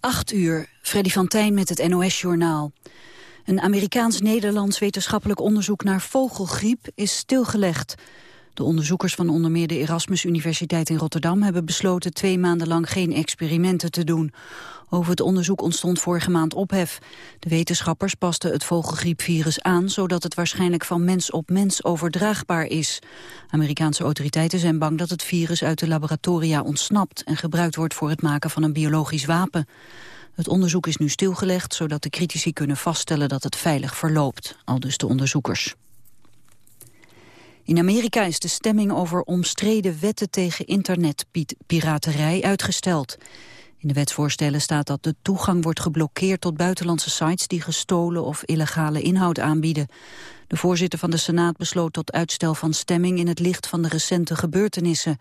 8 uur, Freddy van Tijn met het NOS-journaal. Een Amerikaans-Nederlands wetenschappelijk onderzoek naar vogelgriep is stilgelegd. De onderzoekers van onder meer de Erasmus Universiteit in Rotterdam hebben besloten twee maanden lang geen experimenten te doen. Over het onderzoek ontstond vorige maand ophef. De wetenschappers pasten het vogelgriepvirus aan zodat het waarschijnlijk van mens op mens overdraagbaar is. Amerikaanse autoriteiten zijn bang dat het virus uit de laboratoria ontsnapt en gebruikt wordt voor het maken van een biologisch wapen. Het onderzoek is nu stilgelegd zodat de critici kunnen vaststellen dat het veilig verloopt, al dus de onderzoekers. In Amerika is de stemming over omstreden wetten tegen internetpiraterij uitgesteld. In de wetsvoorstellen staat dat de toegang wordt geblokkeerd tot buitenlandse sites die gestolen of illegale inhoud aanbieden. De voorzitter van de Senaat besloot tot uitstel van stemming in het licht van de recente gebeurtenissen.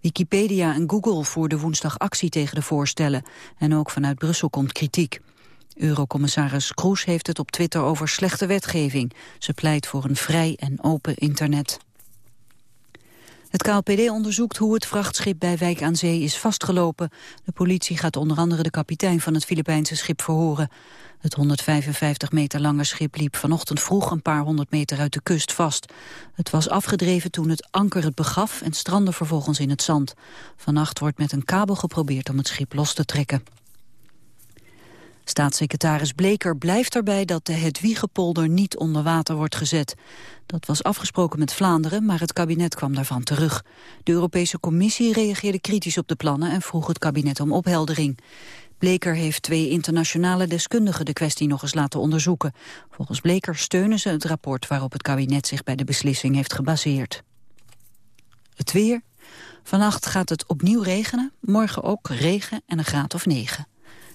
Wikipedia en Google voerden woensdag actie tegen de voorstellen en ook vanuit Brussel komt kritiek. Eurocommissaris Kroes heeft het op Twitter over slechte wetgeving. Ze pleit voor een vrij en open internet. Het KLPD onderzoekt hoe het vrachtschip bij Wijk aan Zee is vastgelopen. De politie gaat onder andere de kapitein van het Filipijnse schip verhoren. Het 155 meter lange schip liep vanochtend vroeg een paar honderd meter uit de kust vast. Het was afgedreven toen het anker het begaf en strandde vervolgens in het zand. Vannacht wordt met een kabel geprobeerd om het schip los te trekken. Staatssecretaris Bleker blijft erbij dat de Hedwiegepolder niet onder water wordt gezet. Dat was afgesproken met Vlaanderen, maar het kabinet kwam daarvan terug. De Europese Commissie reageerde kritisch op de plannen en vroeg het kabinet om opheldering. Bleker heeft twee internationale deskundigen de kwestie nog eens laten onderzoeken. Volgens Bleker steunen ze het rapport waarop het kabinet zich bij de beslissing heeft gebaseerd. Het weer. Vannacht gaat het opnieuw regenen, morgen ook regen en een graad of 9.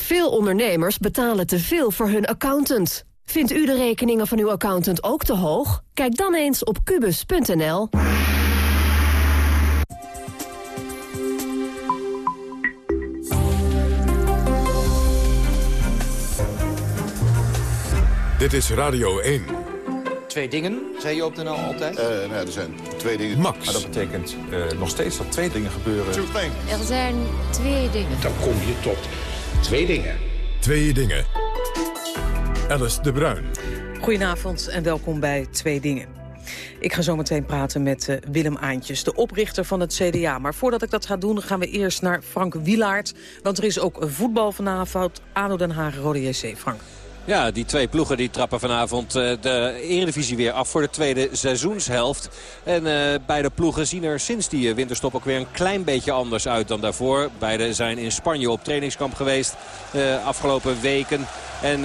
Veel ondernemers betalen te veel voor hun accountant. Vindt u de rekeningen van uw accountant ook te hoog? Kijk dan eens op kubus.nl. Dit is Radio 1. Twee dingen, zei je op de NL altijd? Uh, nee, er zijn twee dingen. Max. Maar dat betekent uh, nog steeds dat twee dingen gebeuren. Er zijn twee dingen. Dan kom je tot twee dingen. Twee dingen. Alice de Bruin. Goedenavond en welkom bij Twee Dingen. Ik ga zo meteen praten met uh, Willem Aantjes, de oprichter van het CDA. Maar voordat ik dat ga doen, gaan we eerst naar Frank Wielaert. Want er is ook voetbal vanavond. ADO Den Haag, Rode JC. Frank. Ja, die twee ploegen die trappen vanavond uh, de Eredivisie weer af voor de tweede seizoenshelft. En uh, beide ploegen zien er sinds die winterstop ook weer een klein beetje anders uit dan daarvoor. Beide zijn in Spanje op trainingskamp geweest uh, afgelopen weken. En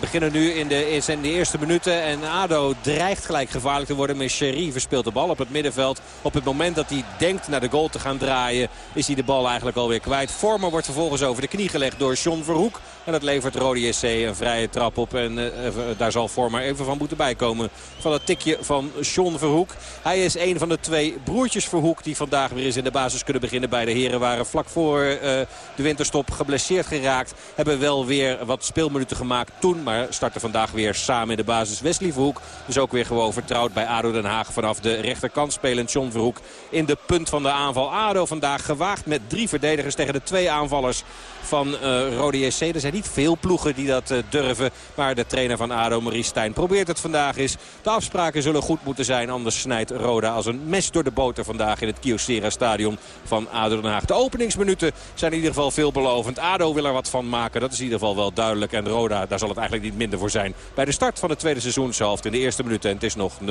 beginnen nu in de, in de eerste minuten. En ADO dreigt gelijk gevaarlijk te worden. Mecherie verspeelt de bal op het middenveld. Op het moment dat hij denkt naar de goal te gaan draaien... is hij de bal eigenlijk alweer kwijt. Vormer wordt vervolgens over de knie gelegd door John Verhoek. En dat levert Rode SC een vrije trap op. En uh, daar zal Vormer even van moeten bijkomen. Van het tikje van John Verhoek. Hij is een van de twee broertjes Verhoek... die vandaag weer eens in de basis kunnen beginnen. Beide heren waren vlak voor de winterstop geblesseerd geraakt. Hebben wel weer wat speel minuten gemaakt toen. Maar starten vandaag weer samen in de basis. Wesley Verhoek dus ook weer gewoon vertrouwd bij ADO Den Haag. Vanaf de rechterkant spelend John Verhoek in de punt van de aanval. ADO vandaag gewaagd met drie verdedigers tegen de twee aanvallers van uh, Rode JC. Er zijn niet veel ploegen die dat durven. Maar de trainer van ADO, Marie Stijn, probeert het vandaag eens. De afspraken zullen goed moeten zijn. Anders snijdt Roda als een mes door de boter vandaag in het Kyocera stadion van ADO Den Haag. De openingsminuten zijn in ieder geval veelbelovend. ADO wil er wat van maken. Dat is in ieder geval wel duidelijk. En Roda, daar zal het eigenlijk niet minder voor zijn. Bij de start van de tweede seizoenshelft in de eerste minuten. En het is nog 0-0.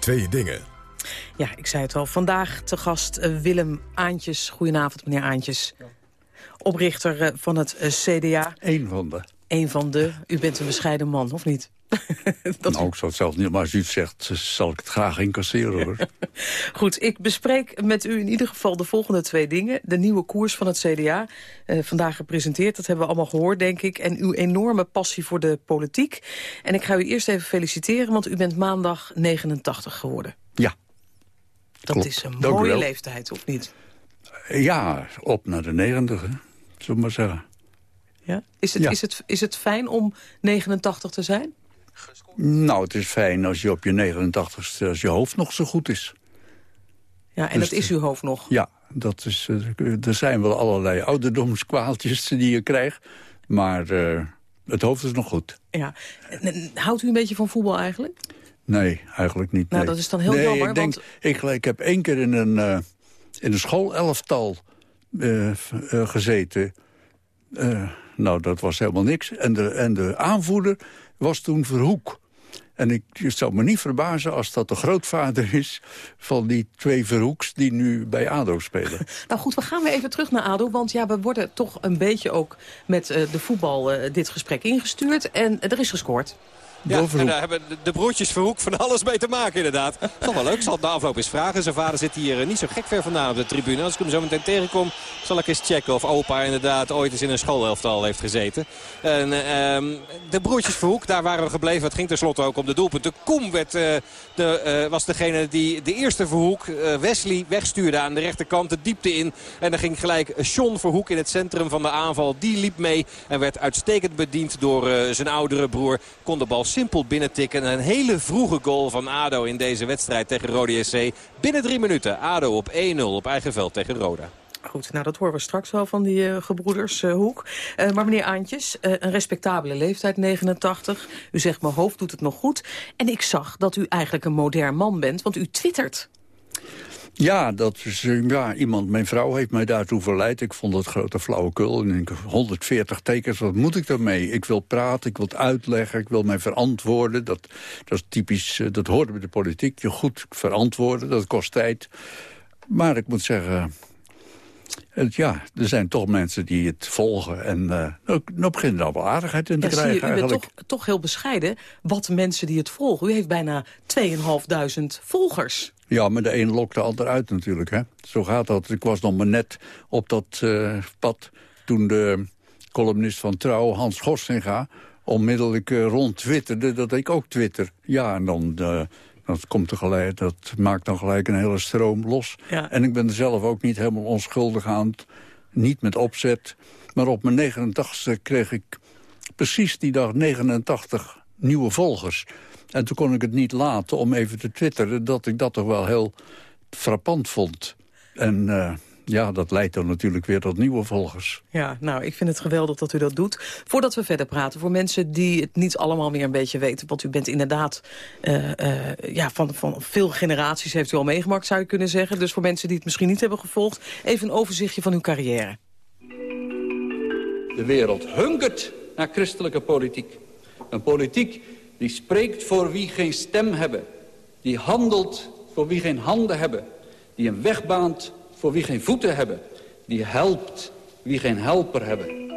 Twee dingen. Ja, ik zei het al. Vandaag te gast uh, Willem Aantjes. Goedenavond, meneer Aantjes. Oprichter uh, van het uh, CDA. Eén van de. Eén van de. U bent een bescheiden man, of niet? dat nou, ik zou het zelf niet, maar als u het zegt, zal ik het graag incasseren hoor. Goed, ik bespreek met u in ieder geval de volgende twee dingen. De nieuwe koers van het CDA, eh, vandaag gepresenteerd, dat hebben we allemaal gehoord denk ik. En uw enorme passie voor de politiek. En ik ga u eerst even feliciteren, want u bent maandag 89 geworden. Ja. Dat Klopt. is een mooie leeftijd, of niet? Ja, op naar de 90, hè. Zullen we maar zeggen. Ja? Is, het, Ja. Is, het, is het fijn om 89 te zijn? Nou, het is fijn als je op je 89ste, als je hoofd nog zo goed is. Ja, en Dus dat is uw hoofd nog. Ja, dat is, eh, er zijn wel allerlei ouderdomskwaaltjes die je krijgt. Maar eh, het hoofd is nog goed. Ja. Houdt u een beetje van voetbal eigenlijk? Nee, eigenlijk niet. Nou, nee. dat is dan heel nee, jammer, Ik, denk, want- ik, ik heb één keer in een, eh, in een schoolelftal gezeten. Eh, nou, dat was helemaal niks. En de, en de aanvoerder was toen Verhoek. En ik, zou me niet verbazen als dat de grootvader is... van die twee Verhoeks die nu bij ADO spelen. Nou goed, we gaan weer even terug naar ADO. Want ja, we worden toch een beetje ook met eh, de voetbal eh, dit gesprek ingestuurd. En eh, er is gescoord. Ja, en daar hebben de- broertjes Verhoek van alles mee te maken inderdaad. Toch wel leuk, ik zal het na afloop eens vragen. Zijn vader zit hier eh, niet zo gek ver vandaan op de tribune. Als ik hem zo meteen tegenkom, zal ik eens checken of opa inderdaad ooit eens in een schoolelftal heeft gezeten. En, eh, ehm, de broertjes Verhoek, daar waren we gebleven. Het ging tenslotte ook om de doelpunten. Koem werd, eh, de, eh, was degene die de eerste Verhoek, Wesley, wegstuurde aan de rechterkant. De diepte in. En dan ging gelijk Sean Verhoek in het centrum van de aanval. Die liep mee en werd uitstekend bediend door zijn oudere broer. Kon de bal simpel binnentikken. En een hele vroege goal van ADO in deze wedstrijd tegen Rode SC. Binnen drie minuten. ADO op 1-0 op eigen veld tegen Roda. Goed, nou dat horen we straks wel van die eh, gebroeders eh. Eh, maar meneer Aantjes, een respectabele leeftijd, 89. U zegt mijn hoofd doet het nog goed. En ik zag dat u eigenlijk een modern man bent, want u twittert. Ja, dat is, eh, ja, iemand, mijn vrouw heeft mij daartoe verleid. Ik vond het grote flauwekul. En ik, 140 tekens, wat moet ik daarmee? Ik wil praten, ik wil het uitleggen, ik wil mij verantwoorden. Dat, dat is typisch, eh, dat hoort bij de politiek. Je goed verantwoorden, dat kost tijd. Maar ik moet zeggen, het, ja, er zijn toch mensen die het volgen. En eh ook, nou begint er al wel aardigheid in te Ja, zie je, krijgen u bent eigenlijk. toch, toch heel bescheiden. Wat mensen die het volgen. U heeft bijna 2.500 volgers. Ja, maar de een lokt de ander uit natuurlijk. Hè? Zo gaat dat. Ik was nog maar net op dat eh, pad toen de columnist van Trouw, Hans Gorsinga... onmiddellijk eh, rond twitterde dat ik ook twitter. Ja, en dan... eh, dat, komt er gelijk, dat maakt dan gelijk een hele stroom los. Ja. En ik ben er zelf ook niet helemaal onschuldig aan. Niet met opzet. Maar op mijn 89ste kreeg ik precies die dag 89 nieuwe volgers. En toen kon ik het niet laten om even te twitteren... dat ik dat toch wel heel frappant vond. En eh, ja, dat leidt dan natuurlijk weer tot nieuwe volgers. Ja, nou, ik vind het geweldig dat u dat doet. Voordat we verder praten, voor mensen die het niet allemaal meer een beetje weten... want u bent inderdaad eh, eh, ja, van, van veel generaties heeft u al meegemaakt, zou je kunnen zeggen. Dus voor mensen die het misschien niet hebben gevolgd... even een overzichtje van uw carrière. De wereld hunkert naar christelijke politiek. Een politiek die spreekt voor wie geen stem hebben. Die handelt voor wie geen handen hebben. Die een weg baant voor wie geen voeten hebben. Die helpt wie geen helper hebben.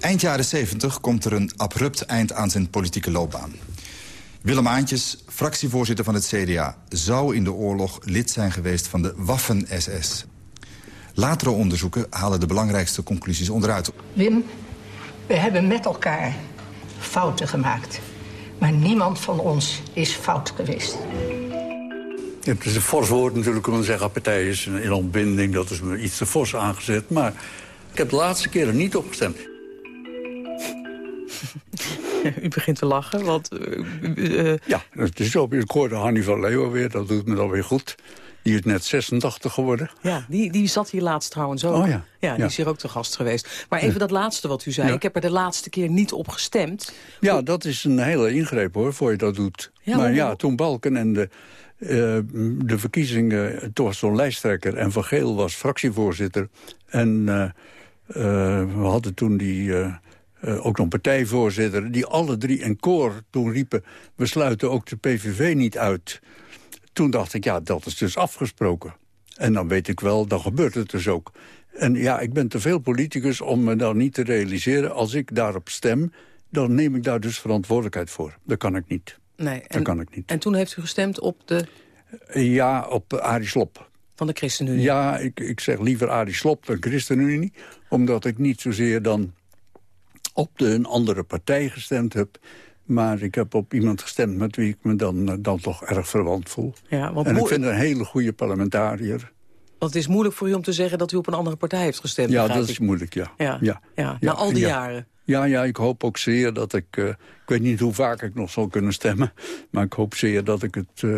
Eind jaren 70 komt er een abrupt eind aan zijn politieke loopbaan. Willem Aantjes, fractievoorzitter van het CDA... zou in de oorlog lid zijn geweest van de Waffen-SS. Latere onderzoeken halen de belangrijkste conclusies onderuit. Wim, we hebben met elkaar fouten gemaakt. Maar niemand van ons is fout geweest. Het is een fors woord natuurlijk om te zeggen... partij is in ontbinding, dat is me iets te fors aangezet. Maar ik heb de laatste keren niet opgestemd. U begint te lachen, want... eh, eh, Ja, het is zo. Ik hoorde Hanni van Leeuwen weer, dat doet me dan weer goed. Die is net 86 geworden. Ja, die, die zat hier laatst trouwens ook. Oh ja. Ja, die Ja. is hier ook te gast geweest. Maar even dat laatste wat u zei. Ja. Ik heb er de laatste keer niet op gestemd. Ja, dat is een hele ingreep hoor, voor je dat doet. Maar ja, toen Balken en de, eh, de verkiezingen... Toen was zo'n lijsttrekker en Van Geel was fractievoorzitter. En eh, eh, we hadden toen die... ook nog partijvoorzitter, die alle drie in koor toen riepen... we sluiten ook de PVV niet uit. Toen dacht ik, ja, dat is dus afgesproken. En dan weet ik wel, dan gebeurt het dus ook. En ja, ik ben te veel politicus om me dan niet te realiseren... als ik daarop stem, dan neem ik daar dus verantwoordelijkheid voor. Dat kan ik niet. Nee, Dat kan ik niet. En toen heeft u gestemd op de Ja, op Arie Slop. van de ChristenUnie. Ja, ik, ik zeg liever Arie Slop dan ChristenUnie. Omdat ik niet zozeer dan op de, een andere partij gestemd heb. Maar ik heb op iemand gestemd met wie ik me dan, eh, dan toch erg verwant voel. Ja, want en ik vind een hele goede parlementariër. Want het is moeilijk voor u om te zeggen dat u op een andere partij heeft gestemd. Ja, dat is moeilijk, ja. Ja, ja. ja, na al die ja. jaren. Ja, ja, ik hoop ook zeer dat ik... eh, ik weet niet hoe vaak ik nog zal kunnen stemmen... maar ik hoop zeer dat ik het eh,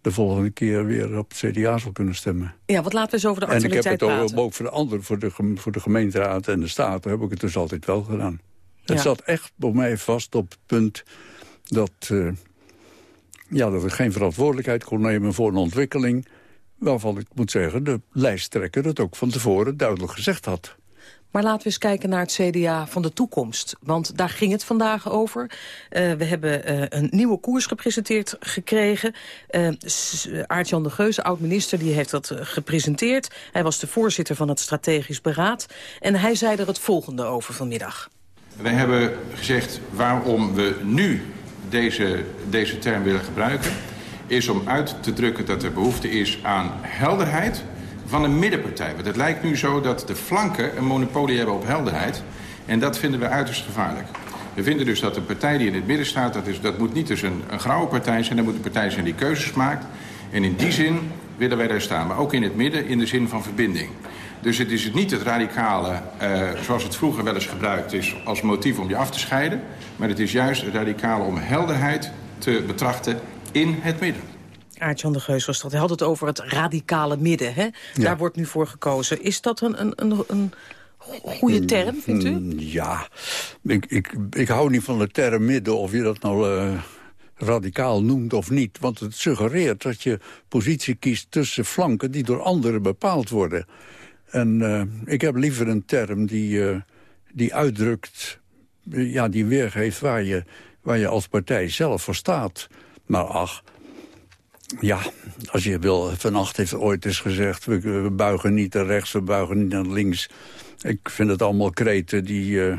de volgende keer weer op het CDA zal kunnen stemmen. Ja, wat laten we eens over de En ik heb actualiteit het ook, praten. ook voor de andere, voor de, voor de gemeenteraad en de staten... heb ik het dus altijd wel gedaan. Het Ja. zat echt bij mij vast op het punt dat, eh, ja, dat ik geen verantwoordelijkheid kon nemen voor een ontwikkeling... waarvan ik moet zeggen, de lijsttrekker het ook van tevoren duidelijk gezegd had. Maar laten we eens kijken naar het CDA van de toekomst. Want daar ging het vandaag over. Eh, we hebben eh, een nieuwe koers gepresenteerd gekregen. S- Aart-Jan de Geus, oud-minister, die heeft dat gepresenteerd. Hij was de voorzitter van het Strategisch Beraad. En hij zei er het volgende over vanmiddag. Wij hebben gezegd waarom we nu deze, deze term willen gebruiken... is om uit te drukken dat er behoefte is aan helderheid van een middenpartij. Want het lijkt nu zo dat de flanken een monopolie hebben op helderheid. En dat vinden we uiterst gevaarlijk. We vinden dus dat een partij die in het midden staat... dat, is, dat moet niet dus een, een grauwe partij zijn. Dat moet een partij zijn die keuzes maakt. En in die zin willen wij daar staan. Maar ook in het midden in de zin van verbinding. Dus het is niet het radicale, eh, zoals het vroeger wel eens gebruikt is... als motief om je af te scheiden. Maar het is juist het radicale om helderheid te betrachten in het midden. Aart-Jan de Geus was dat. Hij had het over het radicale midden. Hè? Daar wordt nu voor gekozen. Is dat een, een, een, een goede term, vindt u? Mm, Ja, ik, ik, ik hou niet van de term midden, of je dat nou eh, radicaal noemt of niet. Want het suggereert dat je positie kiest tussen flanken die door anderen bepaald worden. En eh, ik heb liever een term die, eh, die uitdrukt, ja, die weergeeft waar je, waar je als partij zelf voor staat. Maar ach, ja, als je wil, Vannacht heeft ooit eens gezegd... We, we buigen niet naar rechts, we buigen niet naar links. Ik vind het allemaal kreten die... eh,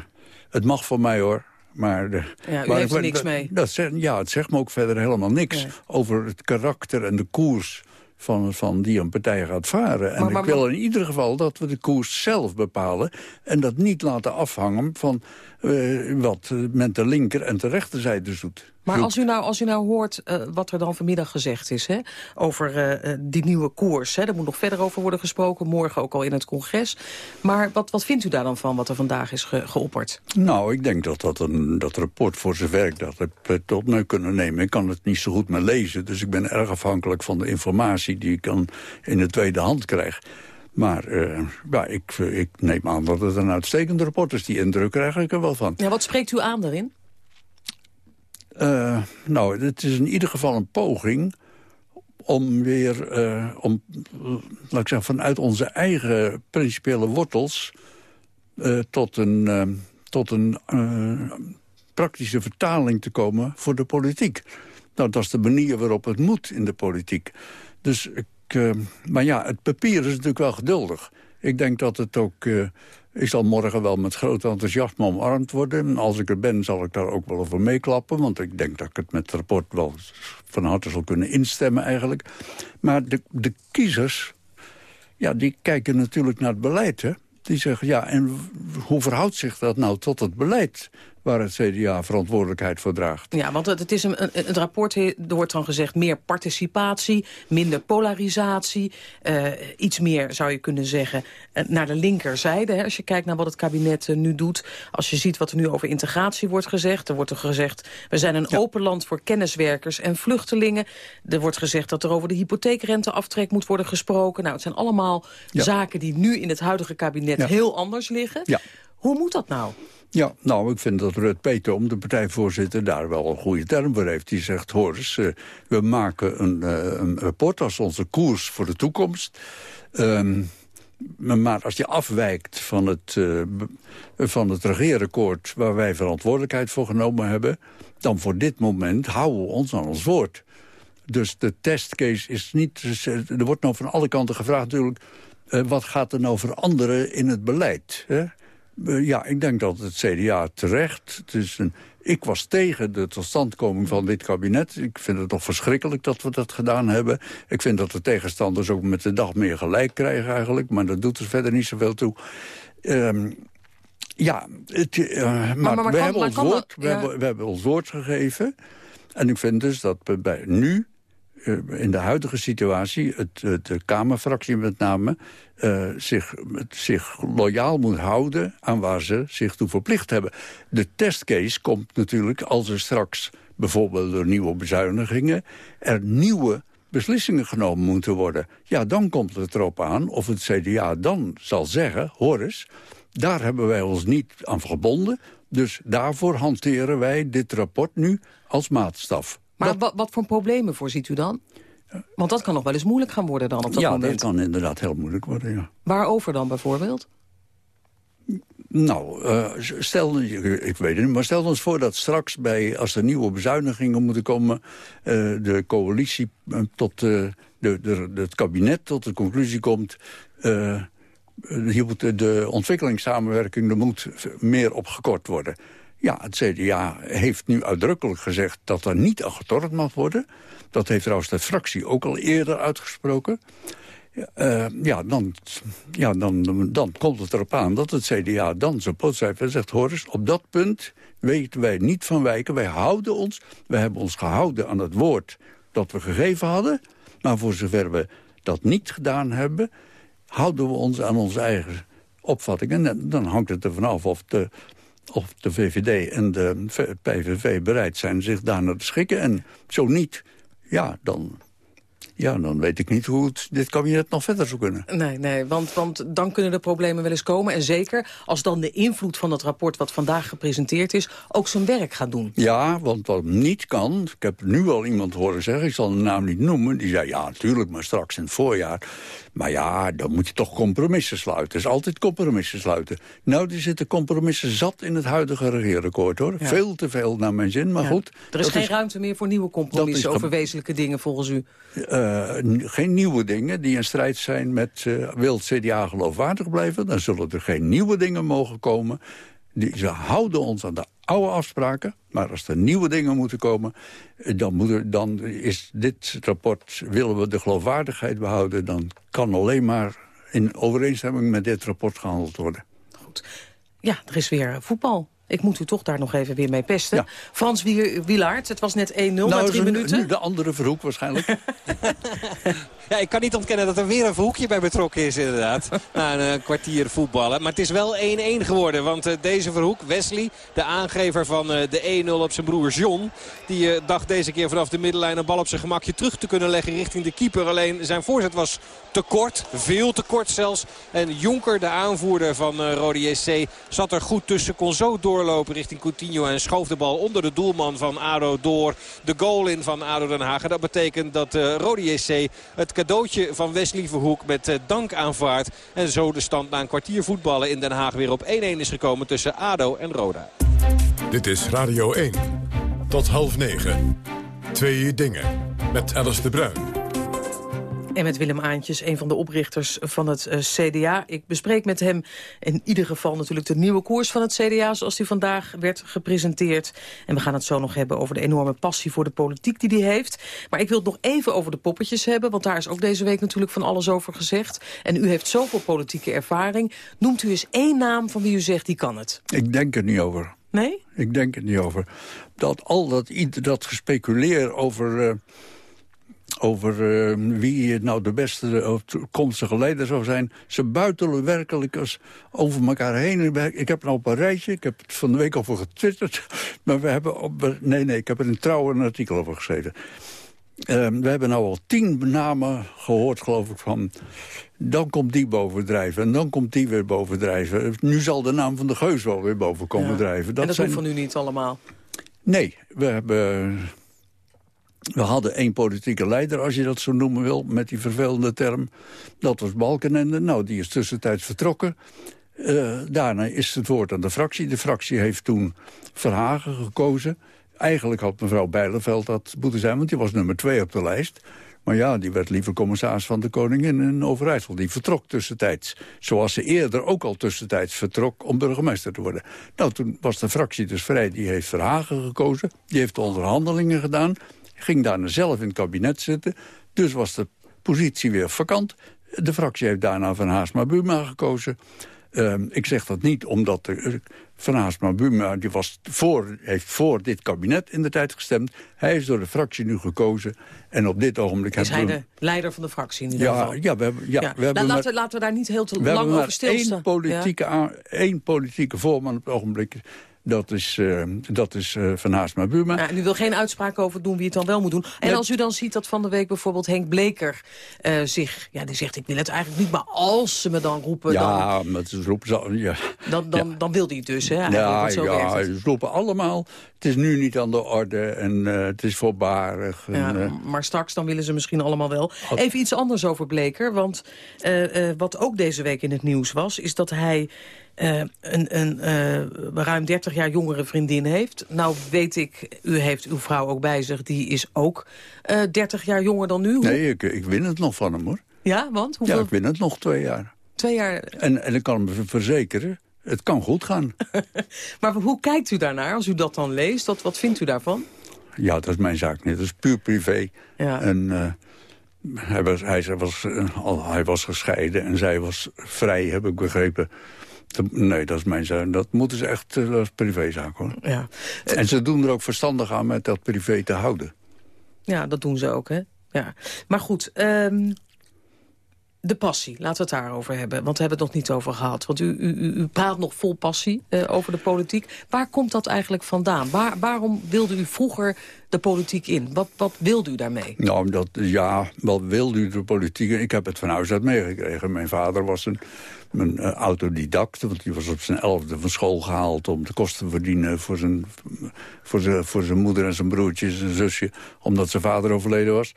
het mag voor mij hoor, maar... de- Ja, u maar heeft er ik- niks mee. Dat ja, het zegt me ook verder helemaal niks... Nee. over het karakter en de koers van, van die een partij gaat varen. En Maar- maar- ik wil in ieder geval dat we de koers zelf bepalen... en dat niet laten afhangen van eh, wat men de linker en de rechterzijde doet. Maar als u nou, als u nou hoort eh, wat er dan vanmiddag gezegd is... Hè, over eh, eh, die nieuwe koers, hè, daar moet nog verder over worden gesproken... morgen ook al in het congres. Maar wat, wat vindt u daar dan van, wat er vandaag is ge- geopperd? Nou, ik denk dat dat, een, dat rapport voor zover ik dat heb tot me kunnen nemen. Ik kan het niet zo goed meer lezen, dus ik ben erg afhankelijk van de informatie die ik dan in de tweede hand krijg. Maar ja, ik, ik neem aan dat het een uitstekend rapport is. Die indruk krijg ik er wel van. Ja, wat spreekt u aan daarin? Eh, nou, het is in ieder geval een poging om weer, eh, om, eh, laat ik zeggen, vanuit onze eigen principiële wortels... tot een, tot een praktische vertaling te komen voor de politiek. Nou, dat is de manier waarop het moet in de politiek. Dus ik, maar ja, het papier is natuurlijk wel geduldig. Ik denk dat het ook... eh, ik zal morgen wel met groot enthousiasme omarmd worden. En als ik er ben, zal ik daar ook wel over meeklappen. Want ik denk dat ik het met het rapport wel van harte zal kunnen instemmen eigenlijk. Maar de, de kiezers, ja, die kijken natuurlijk naar het beleid, hè. Die zeggen, ja, en hoe verhoudt zich dat nou tot het beleid... waar het CDA verantwoordelijkheid voor draagt. Ja, want het, is een, het rapport, er wordt dan gezegd... meer participatie, minder polarisatie... Uh, iets meer, zou je kunnen zeggen, uh, naar de linkerzijde. Hè, als je kijkt naar wat het kabinet uh, nu doet. Als je ziet wat er nu over integratie wordt gezegd. Er wordt er gezegd, we zijn een ja. open land voor kenniswerkers en vluchtelingen. Er wordt gezegd dat er over de hypotheekrenteaftrek moet worden gesproken. Nou, het zijn allemaal ja. zaken die nu in het huidige kabinet ja. heel anders liggen. Hoe moet dat nou? Ja, nou, ik vind dat Rut Petom, de partijvoorzitter, daar wel een goede term voor heeft. Die zegt, hoor eens, uh, we maken een, uh, een, rapport als onze koers voor de toekomst. Um, maar als je afwijkt van het, uh, van het regeerakkoord waar wij verantwoordelijkheid voor genomen hebben... dan voor dit moment houden we ons aan ons woord. Dus de testcase is niet... Er wordt nou van alle kanten gevraagd natuurlijk... wat gaat er nou veranderen in het beleid? Hè? Ja, ik denk dat het CDA terecht... Het is een, ik was tegen de totstandkoming van dit kabinet. Ik vind het toch verschrikkelijk dat we dat gedaan hebben. Ik vind dat de tegenstanders ook met de dag meer gelijk krijgen eigenlijk. Maar dat doet er verder niet zoveel toe. Um, ja, het, uh, maar, maar, maar, we, kan, hebben ons woord, ja. hebben, we hebben ons woord gegeven. En ik vind dus dat we bij nu in de huidige situatie, het, de Kamerfractie met name... Uh, zich, zich loyaal moet houden aan waar ze zich toe verplicht hebben. De testcase komt natuurlijk als er straks bijvoorbeeld door nieuwe bezuinigingen... er nieuwe beslissingen genomen moeten worden. Ja, dan komt het erop aan of het CDA dan zal zeggen... hoor eens, daar hebben wij ons niet aan gebonden... dus daarvoor hanteren wij dit rapport nu als maatstaf. Maar dat... wat voor problemen voorziet u dan? Want dat kan nog wel eens moeilijk gaan worden dan op dat ja, moment. Ja, dat kan inderdaad heel moeilijk worden, ja. Waarover dan bijvoorbeeld? Nou, uh, stel, ik weet het niet, maar stel ons voor dat straks bij, als er nieuwe bezuinigingen moeten komen, uh, de coalitie uh, tot de, de, de, het kabinet tot de conclusie komt, de, de ontwikkelingssamenwerking, er moet meer op gekort worden. Ja, het CDA heeft nu uitdrukkelijk gezegd dat er niet aan getornd mag worden. Dat heeft trouwens de fractie ook al eerder uitgesproken. Ja, dan, ja dan, dan komt het erop aan dat het CDA dan zijn pot en zegt... hoor eens, op dat punt weten wij niet van wijken. Wij houden ons, wij hebben ons gehouden aan het woord dat we gegeven hadden. Maar voor zover we dat niet gedaan hebben... houden we ons aan onze eigen opvattingen. En dan hangt het er vanaf of de of de VVD en de PVV bereid zijn zich daarna te schikken. En zo niet, ja, dan, ja, dan weet ik niet hoe het, dit kabinet nog verder zou kunnen. Nee, nee want, want dan kunnen de problemen wel eens komen. En zeker als dan de invloed van dat rapport wat vandaag gepresenteerd is... ook zijn werk gaat doen. Ja, want wat niet kan... Ik heb nu al iemand horen zeggen, ik zal de naam niet noemen... die zei, ja, natuurlijk, maar straks in het voorjaar... Maar ja, dan moet je toch compromissen sluiten. Er is altijd compromissen sluiten. Nou, er zitten compromissen zat in het huidige regeerakkoord, hoor. Ja. Veel te veel naar mijn zin, maar ja. goed. Er is geen is, ruimte meer voor nieuwe compromissen over wezenlijke dingen, volgens u? Uh, geen nieuwe dingen die in strijd zijn met... Uh, wil het CDA geloofwaardig blijven, dan zullen er geen nieuwe dingen mogen komen. Die, ze houden ons aan de oude afspraken. Maar als er nieuwe dingen moeten komen, dan, moet er, dan is dit rapport... willen we de geloofwaardigheid behouden... dan kan alleen maar in overeenstemming met dit rapport gehandeld worden. Goed. Ja, er is weer voetbal. Ik moet u toch daar nog even weer mee pesten. Ja. Frans Wielaert, het was net 1-0 nou, na drie minuten. Nu de andere verhoek waarschijnlijk. ja, ik kan niet ontkennen dat er weer een verhoekje bij betrokken is inderdaad. na een uh, kwartier voetballen. Maar het is wel 1-1 geworden. Want uh, deze verhoek, Wesley, de aangever van uh, de 1-0 op zijn broer John... die dacht deze keer vanaf de middenlijn een bal op zijn gemakje terug te kunnen leggen richting de keeper. Alleen zijn voorzet was te kort, veel te kort zelfs. En Jonker, de aanvoerder van Rode JC, zat er goed tussen, kon zo door doorlopen richting Coutinho. En schoof de bal onder de doelman van ADO door de goal in van ADO Den Haag. En dat betekent dat uh, Rode JC het cadeautje van Wesley Verhoek met uh, dank aanvaardt. En zo de stand na een kwartier voetballen in Den Haag weer op 1-1 is gekomen tussen ADO en Roda. Dit is Radio 1. Tot half negen. Twee dingen. Met Alice de Bruin. En met Willem Aantjes, een van de oprichters van het uh, CDA. Ik bespreek met hem in ieder geval natuurlijk de nieuwe koers van het CDA... zoals die vandaag werd gepresenteerd. En we gaan het zo nog hebben over de enorme passie voor de politiek die hij heeft. Maar ik wil het nog even over de poppetjes hebben... want daar is ook deze week natuurlijk van alles over gezegd. En u heeft zoveel politieke ervaring. Noemt u eens één naam van wie u zegt, die kan het? Ik denk er niet over. Nee? Ik denk er niet over. Dat al dat, dat gespeculeer over... Uh, over uh, wie nou de beste of toekomstige leider zou zijn. Ze buitelen werkelijk als over elkaar heen. Ik heb nou op een rijtje, ik heb het van de week over getwitterd. Maar we hebben op... Nee, nee, ik heb er een trouw een artikel over geschreven. Uh, we hebben nou al tien namen gehoord, geloof ik, van... dan komt die bovendrijven en dan komt die weer bovendrijven. Nu zal de naam van de Geus wel weer boven komen ja. drijven. Dat en dat zijn... hoeft van u niet allemaal? Nee, we hebben... We hadden één politieke leider, als je dat zo noemen wil, met die vervelende term. Dat was Balkenende. Nou, die is tussentijds vertrokken. Uh, daarna is het woord aan de fractie. De fractie heeft toen Verhagen gekozen. Eigenlijk had mevrouw Bijleveld dat moeten zijn, want die was nummer twee op de lijst. Maar ja, die werd liever commissaris van de Koningin in Overijssel. Die vertrok tussentijds. Zoals ze eerder ook al tussentijds vertrok om burgemeester te worden. Nou, toen was de fractie dus vrij. Die heeft Verhagen gekozen. Die heeft de onderhandelingen gedaan. Ging daarna zelf in het kabinet zitten. Dus was de positie weer vakant. De fractie heeft daarna Van Haasma Buma gekozen. Uh, ik zeg dat niet omdat de, van Haasma Buma die was voor, heeft voor dit kabinet in de tijd gestemd. Hij is door de fractie nu gekozen. En op dit ogenblik... Is hij de leider van de fractie in ieder ja, geval? Ja, we hebben, ja, ja. We hebben laten, we, laten we daar niet heel te lang over stilstaan. één politieke, ja. één politieke voorman op het ogenblik dat is, uh, dat is uh, Van Haasma Buma. Ja, en u wil geen uitspraak over doen wie het dan wel moet doen. En als u dan ziet dat van de week bijvoorbeeld Henk Bleker uh, zich... Ja, die zegt, ik wil het eigenlijk niet, maar als ze me dan roepen... Ja, dan, met roepen. Ja. Dan, dan, ja. dan wil hij het dus, hè? Ja, zo ja ze roepen allemaal... Het is nu niet aan de orde en het is voorbarig. En, ja, maar straks dan willen ze misschien allemaal wel. Even iets anders over Bleker, want wat ook deze week in het nieuws was... is dat hij uh, een, een uh, ruim 30 jaar jongere vriendin heeft. Nou weet ik, u heeft uw vrouw ook bij zich, die is ook uh, 30 jaar jonger dan u. Nee, ik, ik win het nog van hem hoor. Ja, want? Hoeveel... Ja, ik win het nog twee jaar. Twee jaar? En, en ik kan me verzekeren, het kan goed gaan. maar hoe kijkt u daarnaar als u dat dan leest? Wat, wat vindt u daarvan? Ja, dat is mijn zaak niet. Dat is puur privé. Ja. En hij, was, hij, was, hij was gescheiden en zij was vrij, heb ik begrepen. Nee, dat is mijn zaak. Dat moeten ze echt, dat is privézaak hoor. Ja. En ze doen er ook verstandig aan met dat privé te houden. Ja, dat doen ze ook, hè. Ja. Maar goed, um, de passie, laten we het daarover hebben. Want we hebben het nog niet over gehad. Want u, u, u praat nog vol passie uh, over de politiek. Waar komt dat eigenlijk vandaan? Waar, waarom wilde u vroeger de politiek in? Wat, wat wilde u daarmee? Nou, dat, ja, wat wilde u de politiek in? Ik heb het van huis uit meegekregen. Mijn vader was een, een uh, autodidact, want die was op zijn elfde van school gehaald... om de kosten te verdienen voor zijn, voor zijn, voor zijn moeder en zijn broertje en zusje... omdat zijn vader overleden was.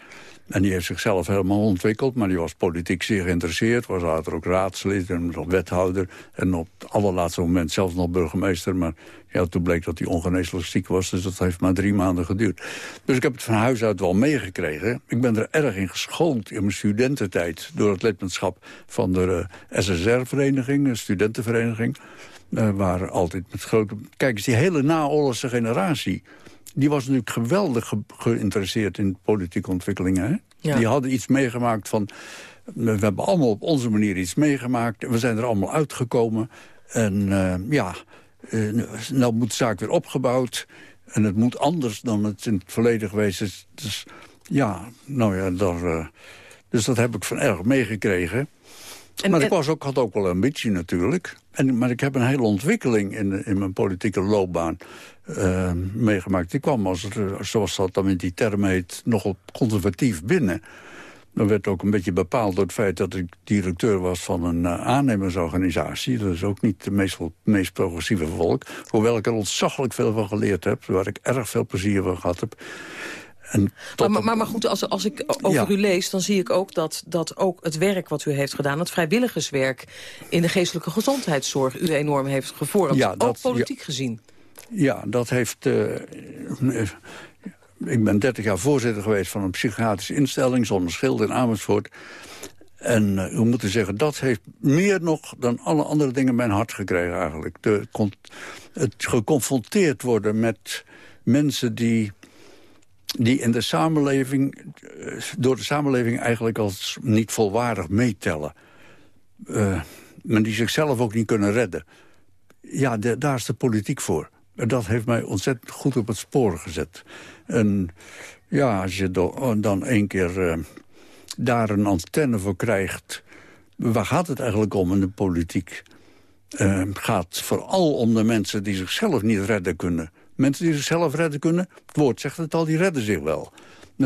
En die heeft zichzelf helemaal ontwikkeld, maar die was politiek zeer geïnteresseerd. Was later ook raadslid en wethouder. En op het allerlaatste moment zelfs nog burgemeester. Maar ja, toen bleek dat hij ongeneeslijk ziek was, dus dat heeft maar drie maanden geduurd. Dus ik heb het van huis uit wel meegekregen. Ik ben er erg in geschoold in mijn studententijd... door het lidmaatschap van de uh, SSR-vereniging, een studentenvereniging... Uh, waar altijd met grote... Kijk eens, die hele naoorlogse generatie die was natuurlijk geweldig ge geïnteresseerd in politieke ontwikkelingen. Hè? Ja. Die hadden iets meegemaakt van... We hebben allemaal op onze manier iets meegemaakt. We zijn er allemaal uitgekomen. En uh, ja, uh, nou moet de zaak weer opgebouwd. En het moet anders dan het in het verleden geweest is. Dus ja, nou ja, daar, uh, dus dat heb ik van erg meegekregen. En, maar ik was ook, had ook wel ambitie natuurlijk. En, maar ik heb een hele ontwikkeling in, in mijn politieke loopbaan uh, meegemaakt. Die kwam, als zoals dat dan in die term heet, nogal conservatief binnen. Dat werd ook een beetje bepaald door het feit dat ik directeur was van een uh, aannemersorganisatie. Dat is ook niet de meest, meest progressieve volk. Hoewel ik er ontzaglijk veel van geleerd heb. Waar ik erg veel plezier van gehad heb. Maar, maar, maar, goed, als, als ik over ja. u lees, dan zie ik ook dat, dat ook het werk wat u heeft gedaan... het vrijwilligerswerk in de geestelijke gezondheidszorg... u enorm heeft gevormd, ja, dat, ook politiek ja. gezien. Ja, dat heeft... Uh, ik ben 30 jaar voorzitter geweest van een psychiatrische instelling... zonder schild in Amersfoort. En uh, we moeten zeggen, dat heeft meer nog dan alle andere dingen mijn hart gekregen eigenlijk. De, het geconfronteerd worden met mensen die die in de samenleving, door de samenleving eigenlijk als niet volwaardig meetellen. Uh, maar die zichzelf ook niet kunnen redden. Ja, daar is de politiek voor. En dat heeft mij ontzettend goed op het spoor gezet. En ja, als je dan één keer uh, daar een antenne voor krijgt... waar gaat het eigenlijk om in de politiek? Het gaat vooral om de mensen die zichzelf niet redden kunnen. Mensen die zichzelf redden kunnen, het woord zegt het al, die redden zich wel.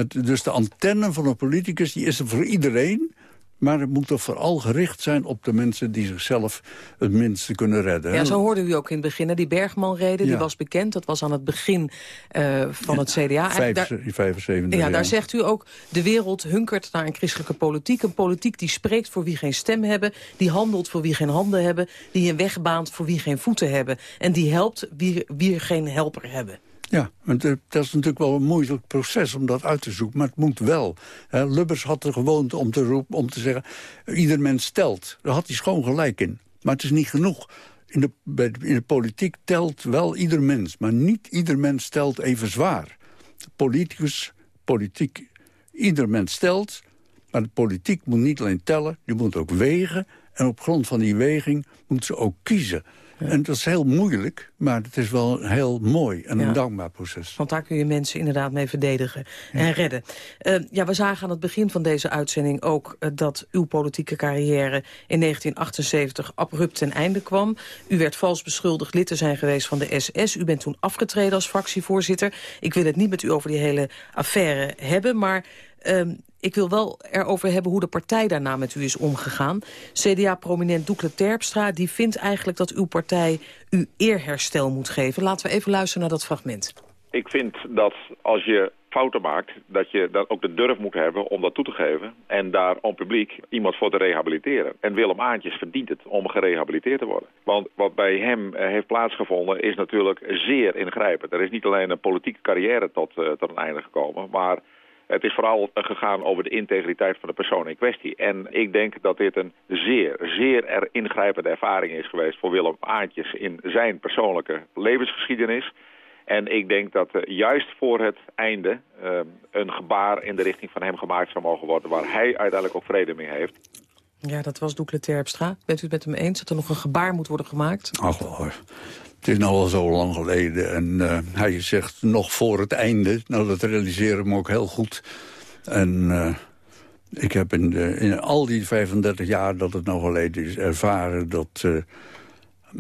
Dus de antenne van een politicus die is er voor iedereen... Maar het moet toch vooral gericht zijn op de mensen die zichzelf het minste kunnen redden. Ja, zo hoorde u ook in het begin. Die Bergman-reden, die was bekend. Dat was aan het begin uh, van het CDA. Vijf, daar, 75 ja, daar zegt u ook, de wereld hunkert naar een christelijke politiek. Een politiek die spreekt voor wie geen stem hebben. Die handelt voor wie geen handen hebben. Die een weg baant voor wie geen voeten hebben. En die helpt wie, wie geen helper hebben. Ja, want dat is natuurlijk wel een moeilijk proces om dat uit te zoeken. Maar het moet wel. Lubbers had de gewoonte om te, roepen, om te zeggen... ieder mens telt. Daar had hij schoon gelijk in. Maar het is niet genoeg. In de, in de politiek telt wel ieder mens. Maar niet ieder mens telt even zwaar. De politicus, politiek, ieder mens telt... maar de politiek moet niet alleen tellen, die moet ook wegen... en op grond van die weging moet ze ook kiezen... En dat is heel moeilijk, maar het is wel heel mooi en een dankbaar proces. Want daar kun je mensen inderdaad mee verdedigen en redden. Uh, ja, we zagen aan het begin van deze uitzending ook uh, dat uw politieke carrière in 1978 abrupt ten einde kwam. U werd vals beschuldigd lid te zijn geweest van de SS. U bent toen afgetreden als fractievoorzitter. Ik wil het niet met u over die hele affaire hebben, maar... Uh, ik wil wel erover hebben hoe de partij daarna met u is omgegaan. CDA-prominent Doekle Terpstra die vindt eigenlijk dat uw partij u eerherstel moet geven. Laten we even luisteren naar dat fragment. Ik vind dat als je fouten maakt, dat je dan ook de durf moet hebben om dat toe te geven. En daar om publiek iemand voor te rehabiliteren. En Willem Aantjes verdient het om gerehabiliteerd te worden. Want wat bij hem eh, heeft plaatsgevonden is natuurlijk zeer ingrijpend. Er is niet alleen een politieke carrière tot, uh, tot een einde gekomen, maar het is vooral gegaan over de integriteit van de persoon in kwestie. En ik denk dat dit een zeer, zeer ingrijpende ervaring is geweest voor Willem Aantjes in zijn persoonlijke levensgeschiedenis. En ik denk dat uh, juist voor het einde uh, een gebaar in de richting van hem gemaakt zou mogen worden... waar hij uiteindelijk ook vrede mee heeft. Ja, dat was Doekle Terpstra. Bent u het met hem eens dat er nog een gebaar moet worden gemaakt? Ach, hoor. Het is nou al zo lang geleden. En uh, hij zegt nog voor het einde. Nou, dat realiseren we ook heel goed. En uh, ik heb in, de, in, al die 35 jaar dat het nou geleden is ervaren... dat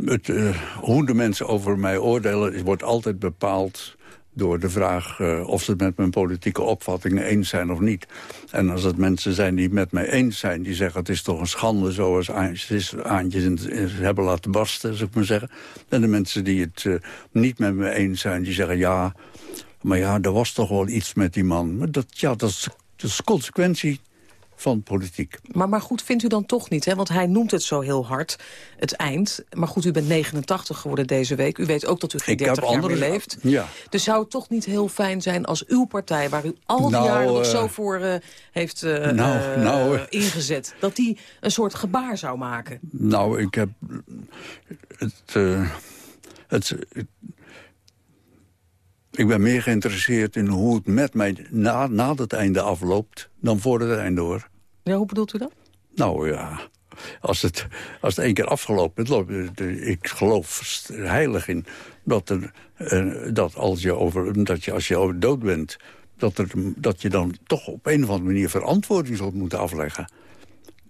het, hoe de mensen over mij oordelen... wordt altijd bepaald door de vraag uh, of ze het met mijn politieke opvattingen eens zijn of niet. En als het mensen zijn die het met mij eens zijn... die zeggen het is toch een schande zoals aantjes, hebben laten barsten, zou ik maar zeggen. En de mensen die het uh, niet met me eens zijn, die zeggen ja... maar ja, er was toch wel iets met die man. Maar dat, ja, dat is, dat is consequentie van politiek. Maar, maar goed, vindt u dan toch niet? Hè? Want hij noemt het zo heel hard, het eind. Maar goed, u bent 89 geworden deze week. U weet ook dat u geen 30 jaar meer leeft. Ja. Dus zou het toch niet heel fijn zijn als uw partij... waar u al die nou, jaren nog zo voor uh, heeft uh, nou, nou, ingezet... dat die een soort gebaar zou maken? Nou, ik heb... Het, het, ik ben meer geïnteresseerd in hoe het met mij na, na het einde afloopt... dan voor het einde, hoor. Ja, hoe bedoelt u dat? Nou ja, als het, als het één keer afgelopen is... Loopt, ik geloof heilig in dat, er, uh, dat, als je over, dat je als je over dood bent... Dat, er, dat je dan toch op een of andere manier verantwoording zult moeten afleggen.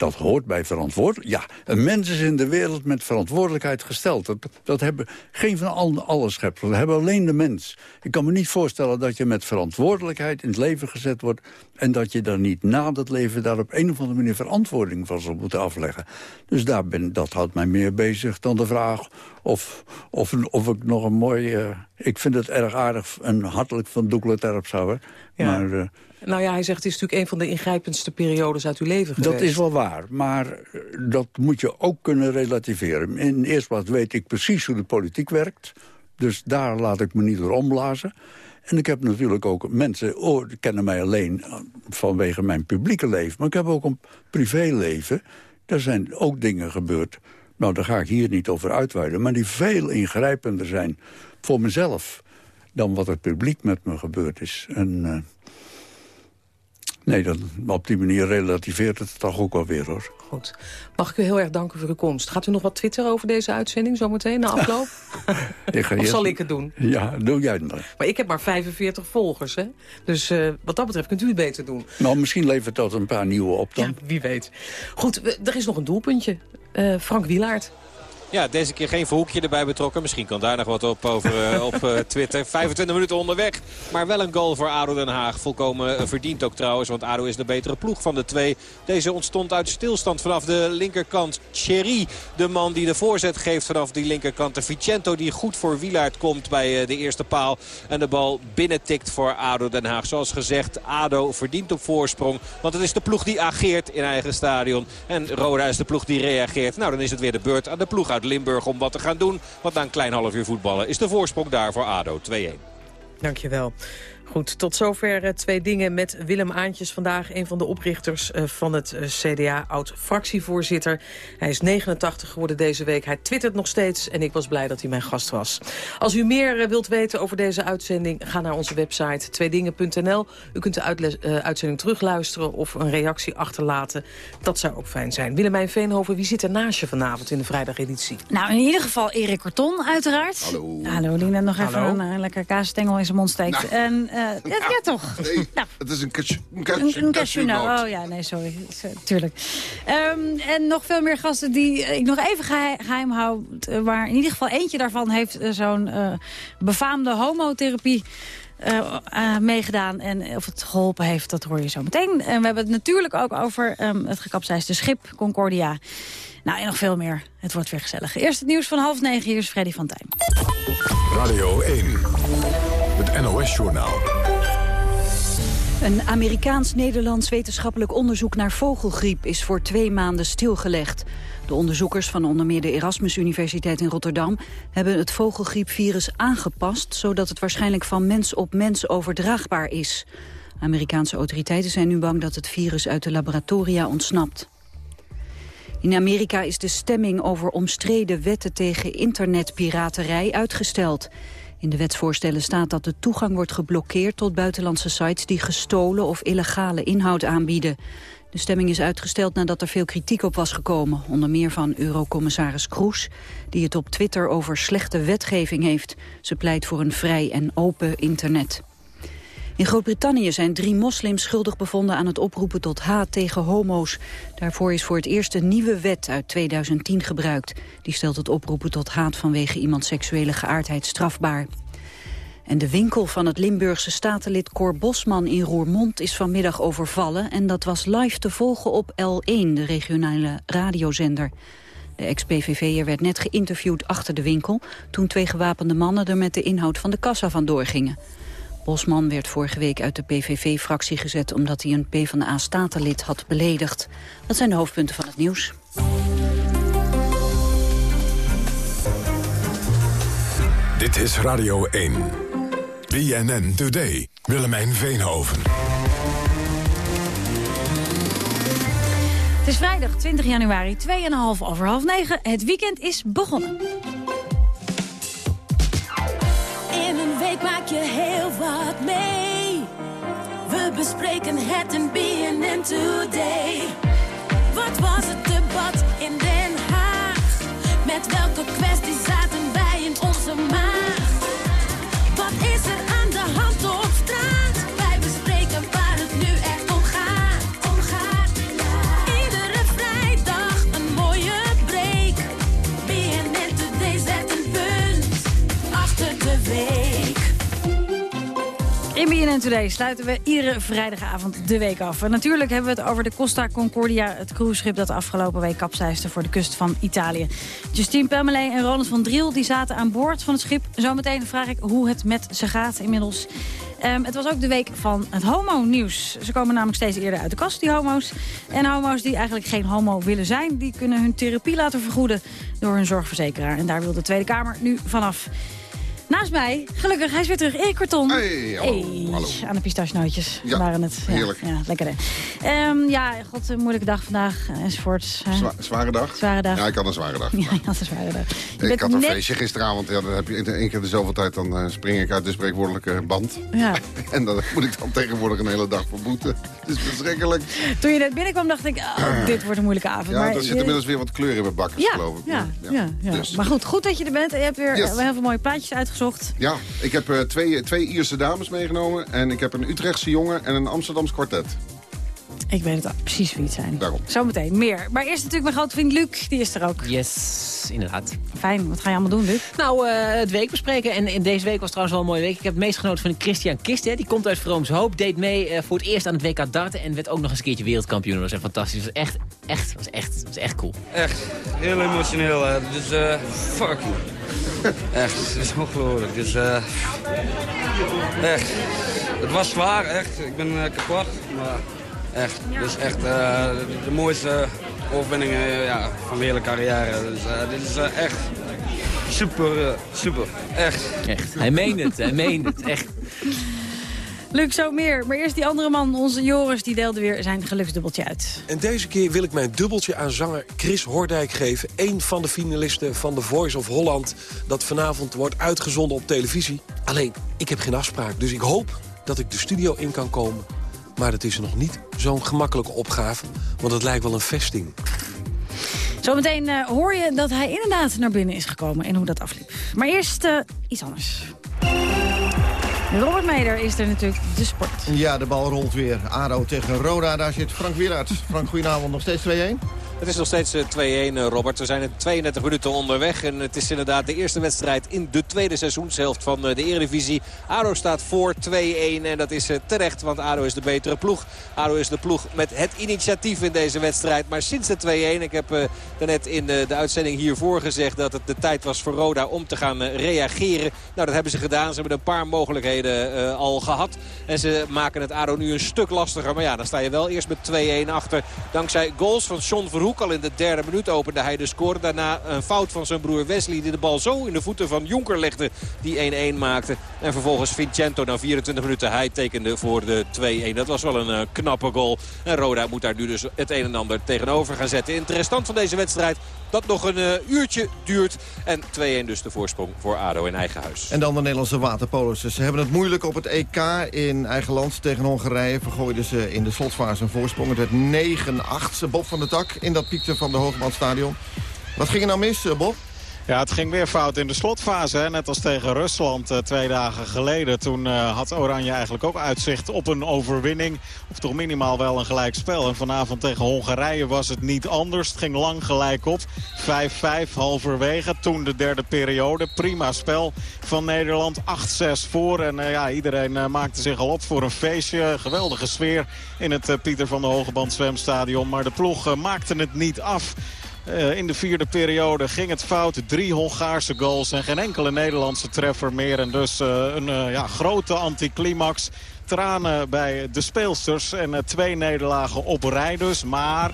Dat hoort bij verantwoordelijkheid. Ja, een mens is in de wereld met verantwoordelijkheid gesteld. Dat, dat hebben geen van alle schepselen. Dat hebben alleen de mens. Ik kan me niet voorstellen dat je met verantwoordelijkheid in het leven gezet wordt... en dat je dan niet na dat leven daar op een of andere manier verantwoording van zal moeten afleggen. Dus daar ben, dat houdt mij meer bezig dan de vraag of, of, of ik nog een mooi... Uh, ik vind het erg aardig en hartelijk van Doekle Terp zou. Ja. Maar... Uh, nou ja, hij zegt het is natuurlijk een van de ingrijpendste periodes uit uw leven geweest. Dat is wel waar, maar eh, dat moet je ook kunnen relativeren. In de eerste plaats weet ik precies hoe de politiek werkt. Dus daar laat ik me niet door omblazen. En ik heb natuurlijk ook mensen, oh, kennen mij alleen eh, vanwege mijn publieke leven. Maar ik heb ook een privéleven. Er zijn ook dingen gebeurd. Nou, daar ga ik hier niet over uitweiden. Maar die veel ingrijpender zijn voor mezelf dan wat het publiek met me gebeurd is. En uh, Nee, dan, op die manier relativeert het toch ook wel weer, hoor. Goed. Mag ik u heel erg danken voor uw komst. Gaat u nog wat twitteren over deze uitzending zometeen, na afloop? ik ga of eerst... zal ik het doen? Ja, doe jij het maar. Maar ik heb maar 45 volgers, hè? Dus uh, wat dat betreft kunt u het beter doen. Nou, misschien levert dat een paar nieuwe op dan. Ja, wie weet. Goed, er is nog een doelpuntje. Uh, Frank Wielaert. Ja, deze keer geen verhoekje erbij betrokken. Misschien kan daar nog wat op over uh, op uh, Twitter. 25 minuten onderweg. Maar wel een goal voor ADO Den Haag. Volkomen uh, verdiend ook trouwens. Want ADO is de betere ploeg van de twee. Deze ontstond uit stilstand vanaf de linkerkant. Thierry, de man die de voorzet geeft vanaf die linkerkant. De Vicento die goed voor Wielaert komt bij de eerste paal. En de bal binnentikt voor ADO Den Haag. Zoals gezegd, ADO verdient op voorsprong. Want het is de ploeg die ageert in eigen stadion. En Roda is de ploeg die reageert. Nou, dan is het weer de beurt aan de ploeg uit Limburg om wat te gaan doen. Want na een klein half uur voetballen is de voorsprong daar voor ADO 2-1. Dankjewel. Goed, tot zover uh, twee dingen met Willem Aantjes. Vandaag een van de oprichters uh, van het uh, CDA, oud-fractievoorzitter. Hij is 89 geworden deze week. Hij twittert nog steeds en ik was blij dat hij mijn gast was. Als u meer wilt weten over deze uitzending, ga naar onze website tweedingen.nl. U kunt de uitzending terugluisteren of een reactie achterlaten. Dat zou ook fijn zijn. Willemijn Veenhoven, wie zit er naast je vanavond in de vrijdageditie? Nou, in ieder geval Erik Korton, uiteraard. Hallo. Hallo, die net nog even Hallo. een lekker kaasstengel in zijn mond steekt. Nou. En, uh, ja, ja, toch? Nee, nou. het is een cashew. Een, cashew, een cashew nou. Oh ja, nee, sorry. Tuurlijk. Um, en nog veel meer gasten die ik nog even geheim, geheim hou. Waar in ieder geval eentje daarvan heeft uh, zo'n uh, befaamde homotherapie... Uh, uh, meegedaan. En of het geholpen heeft, dat hoor je zo meteen. En we hebben het natuurlijk ook over um, het gekapseisde schip Concordia. Nou, en nog veel meer. Het wordt weer gezellig. Eerst het nieuws van half negen. Hier is Freddy van Tijn. Radio 1. NOS-journaal. Een Amerikaans-Nederlands wetenschappelijk onderzoek naar vogelgriep is voor twee maanden stilgelegd. De onderzoekers van onder meer de Erasmus Universiteit in Rotterdam hebben het vogelgriepvirus aangepast, zodat het waarschijnlijk van mens op mens overdraagbaar is. Amerikaanse autoriteiten zijn nu bang dat het virus uit de laboratoria ontsnapt. In Amerika is de stemming over omstreden wetten tegen internetpiraterij uitgesteld. In de wetsvoorstellen staat dat de toegang wordt geblokkeerd tot buitenlandse sites die gestolen of illegale inhoud aanbieden. De stemming is uitgesteld nadat er veel kritiek op was gekomen, onder meer van eurocommissaris Kroes, die het op Twitter over slechte wetgeving heeft. Ze pleit voor een vrij en open internet. In Groot-Brittannië zijn drie moslims schuldig bevonden aan het oproepen tot haat tegen homo's. Daarvoor is voor het eerst een nieuwe wet uit 2010 gebruikt. Die stelt het oproepen tot haat vanwege iemands seksuele geaardheid strafbaar. En de winkel van het Limburgse statenlid Cor Bosman in Roermond is vanmiddag overvallen. En dat was live te volgen op L1, de regionale radiozender. De ex-PVV'er werd net geïnterviewd achter de winkel... toen twee gewapende mannen er met de inhoud van de kassa vandoor gingen. Bosman werd vorige week uit de PVV-fractie gezet... omdat hij een PvdA-statenlid had beledigd. Dat zijn de hoofdpunten van het nieuws. Dit is Radio 1. BNN Today. Willemijn Veenhoven. Het is vrijdag 20 januari, 2,5 over half 9. Het weekend is begonnen. In een week maak je heel wat mee. We bespreken het in BNN Today. Wat was het debat in Den Haag? Met welke kwesties zaten wij in onze maag? BNN Today sluiten we iedere vrijdagavond de week af. En natuurlijk hebben we het over de Costa Concordia, het cruiseschip dat afgelopen week kapseisde voor de kust van Italië. Justine Pamela en Ronald van Driel die zaten aan boord van het schip. Zometeen vraag ik hoe het met ze gaat inmiddels. Um, het was ook de week van het homo-nieuws. Ze komen namelijk steeds eerder uit de kast, die homo's. En homo's die eigenlijk geen homo willen zijn... die kunnen hun therapie laten vergoeden door hun zorgverzekeraar. En daar wil de Tweede Kamer nu vanaf. Naast mij, gelukkig, hij is weer terug. Erik Korton. Hey, hallo, hallo. Aan de pistachenootjes Ja, waren het. Ja, heerlijk. Ja, lekker hè. Ehm, ja, god, een moeilijke dag vandaag enzovoort. hè. Zwa- zware dag? Zware dag. Ja, ik had een zware dag. Ja, je had een zware dag. Je Ik had een net- feestje gisteravond. Ja, dan heb je één keer de zoveel tijd, dan eh, spring ik uit de spreekwoordelijke band. Ja. En dan moet ik dan tegenwoordig een hele dag voor boeten. Het is verschrikkelijk. Toen je net binnenkwam dacht ik, oh, dit wordt een moeilijke avond. Ja, maar er zit je- inmiddels weer wat kleur in mijn bakkers, geloof ik. ja, ja. Dus. Maar goed, goed dat je er bent. En je hebt weer Yes. eh, heel veel mooie plaatjes uitgezocht. Ja, ik heb eh, twee, twee Ierse dames meegenomen. En ik heb een Utrechtse jongen en een Amsterdams kwartet. Ik weet het al, precies wie het zijn. Daarom. Zometeen meer. Maar eerst natuurlijk mijn grote vriend Luc. Die is er ook. Yes, inderdaad. Fijn, wat ga je allemaal doen, Luc? Nou, eh, het week bespreken. En in deze week was trouwens wel een mooie week. Ik heb het meest genoten van Christian Kist. Hè. Die komt uit Vrooms Hoop. Deed mee eh, voor het eerst aan het WK darten. En werd ook nog eens een keertje wereldkampioen. Dat was echt fantastisch. Dat was echt, echt, was echt, was echt cool. Echt, heel emotioneel. hè. Dus, eh fuck. Echt, het is ongelooflijk. Dus, eh echt. Het was zwaar, echt. Ik ben eh, kapot. Maar echt, dus echt eh, de, mooiste overwinning eh, ja, van mijn hele carrière. Dus eh, dit is echt super, super. Echt. Echt. Hij meent het, hij meent het. Echt. Luc, zo meer. Maar eerst die andere man, onze Joris, die deelde weer zijn geluksdubbeltje uit. En deze keer wil ik mijn dubbeltje aan zanger Chris Hordijk geven. Een van de finalisten van The Voice of Holland... dat vanavond wordt uitgezonden op televisie. Alleen, ik heb geen afspraak, dus ik hoop dat ik de studio in kan komen. Maar het is nog niet zo'n gemakkelijke opgave, want het lijkt wel een vesting. Zometeen eh, hoor je dat hij inderdaad naar binnen is gekomen en hoe dat afliep. Maar eerst eh, iets anders. Robert Meder is er natuurlijk, de sport. Ja, de bal rolt weer. ADO tegen Roda, daar zit Frank Wielaert. Frank, goedenavond, nog steeds 2-1? Het is nog steeds eh, 2-1, eh, Robert. We zijn in 32 minuten onderweg. En het is inderdaad de eerste wedstrijd in de tweede seizoenshelft van eh, de Eredivisie. ADO staat voor 2-1 en dat is terecht, want ADO is de betere ploeg. ADO is de ploeg met het initiatief in deze wedstrijd. Maar sinds de 2-1, ik heb daarnet in de, uitzending hiervoor gezegd... dat het de tijd was voor Roda om te gaan reageren. Nou, dat hebben ze gedaan. Ze hebben een paar mogelijkheden al gehad. En ze maken het ADO nu een stuk lastiger. Maar ja, dan sta je wel eerst met 2-1 achter. Dankzij goals van John Al in de derde minuut opende hij de score. Daarna een fout van zijn broer Wesley die de bal zo in de voeten van Jonker legde. Die 1-1 maakte. En vervolgens Vincenzo na 24 minuten. Hij tekende voor de 2-1. Dat was wel een eh, knappe goal. En Roda moet daar nu dus het een en ander tegenover gaan zetten. In het restant van deze wedstrijd dat nog een eh, uurtje duurt. En 2-1 dus de voorsprong voor ADO in eigen huis. En dan de Nederlandse waterpolo's. Ze hebben het moeilijk op het EK in eigen land tegen Hongarije. Vergooiden ze in de slotfase een voorsprong. Het werd 9-8. Bob van der Tak in dat piekte van de Hoogmanstadion. Wat ging er nou mis, eh, Bob? Ja, het ging weer fout in de slotfase. Net als tegen Rusland eh, twee dagen geleden. Toen eh, had Oranje eigenlijk ook uitzicht op een overwinning. Of toch minimaal wel een gelijk spel. En vanavond tegen Hongarije was het niet anders. Het ging lang gelijk op. 5-5 halverwege. Toen de derde periode. Prima spel van Nederland. 8-6 voor. En eh, ja, iedereen maakte zich al op voor een feestje. Geweldige sfeer in het Pieter van de Hogeband zwemstadion. Maar de ploeg maakte het niet af. Eh, in de vierde periode ging het fout. Drie Hongaarse goals en geen enkele Nederlandse treffer meer. En dus eh, een eh, ja, grote anticlimax. Tranen bij de speelsters en twee nederlagen op rij dus. Maar...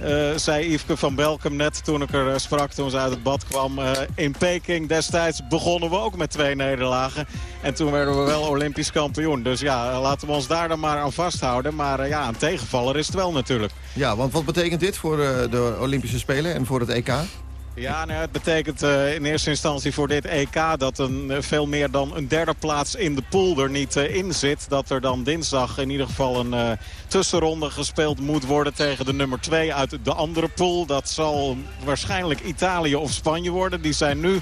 eh, zei Yveske van Belkem net toen ik er eh, sprak toen ze uit het bad kwam. eh, in Peking destijds begonnen we ook met twee nederlagen. En toen werden we wel Olympisch kampioen. Dus ja, laten we ons daar dan maar aan vasthouden. Maar ja, een tegenvaller is het wel natuurlijk. Ja, want wat betekent dit voor de Olympische Spelen en voor het EK? Ja, nou, het betekent eh, in eerste instantie voor dit EK dat een, eh, veel meer dan een derde plaats in de pool er niet eh, in zit. Dat er dan dinsdag in ieder geval een tussenronde gespeeld moet worden tegen de nummer 2 uit de andere pool. Dat zal waarschijnlijk Italië of Spanje worden. Die zijn nu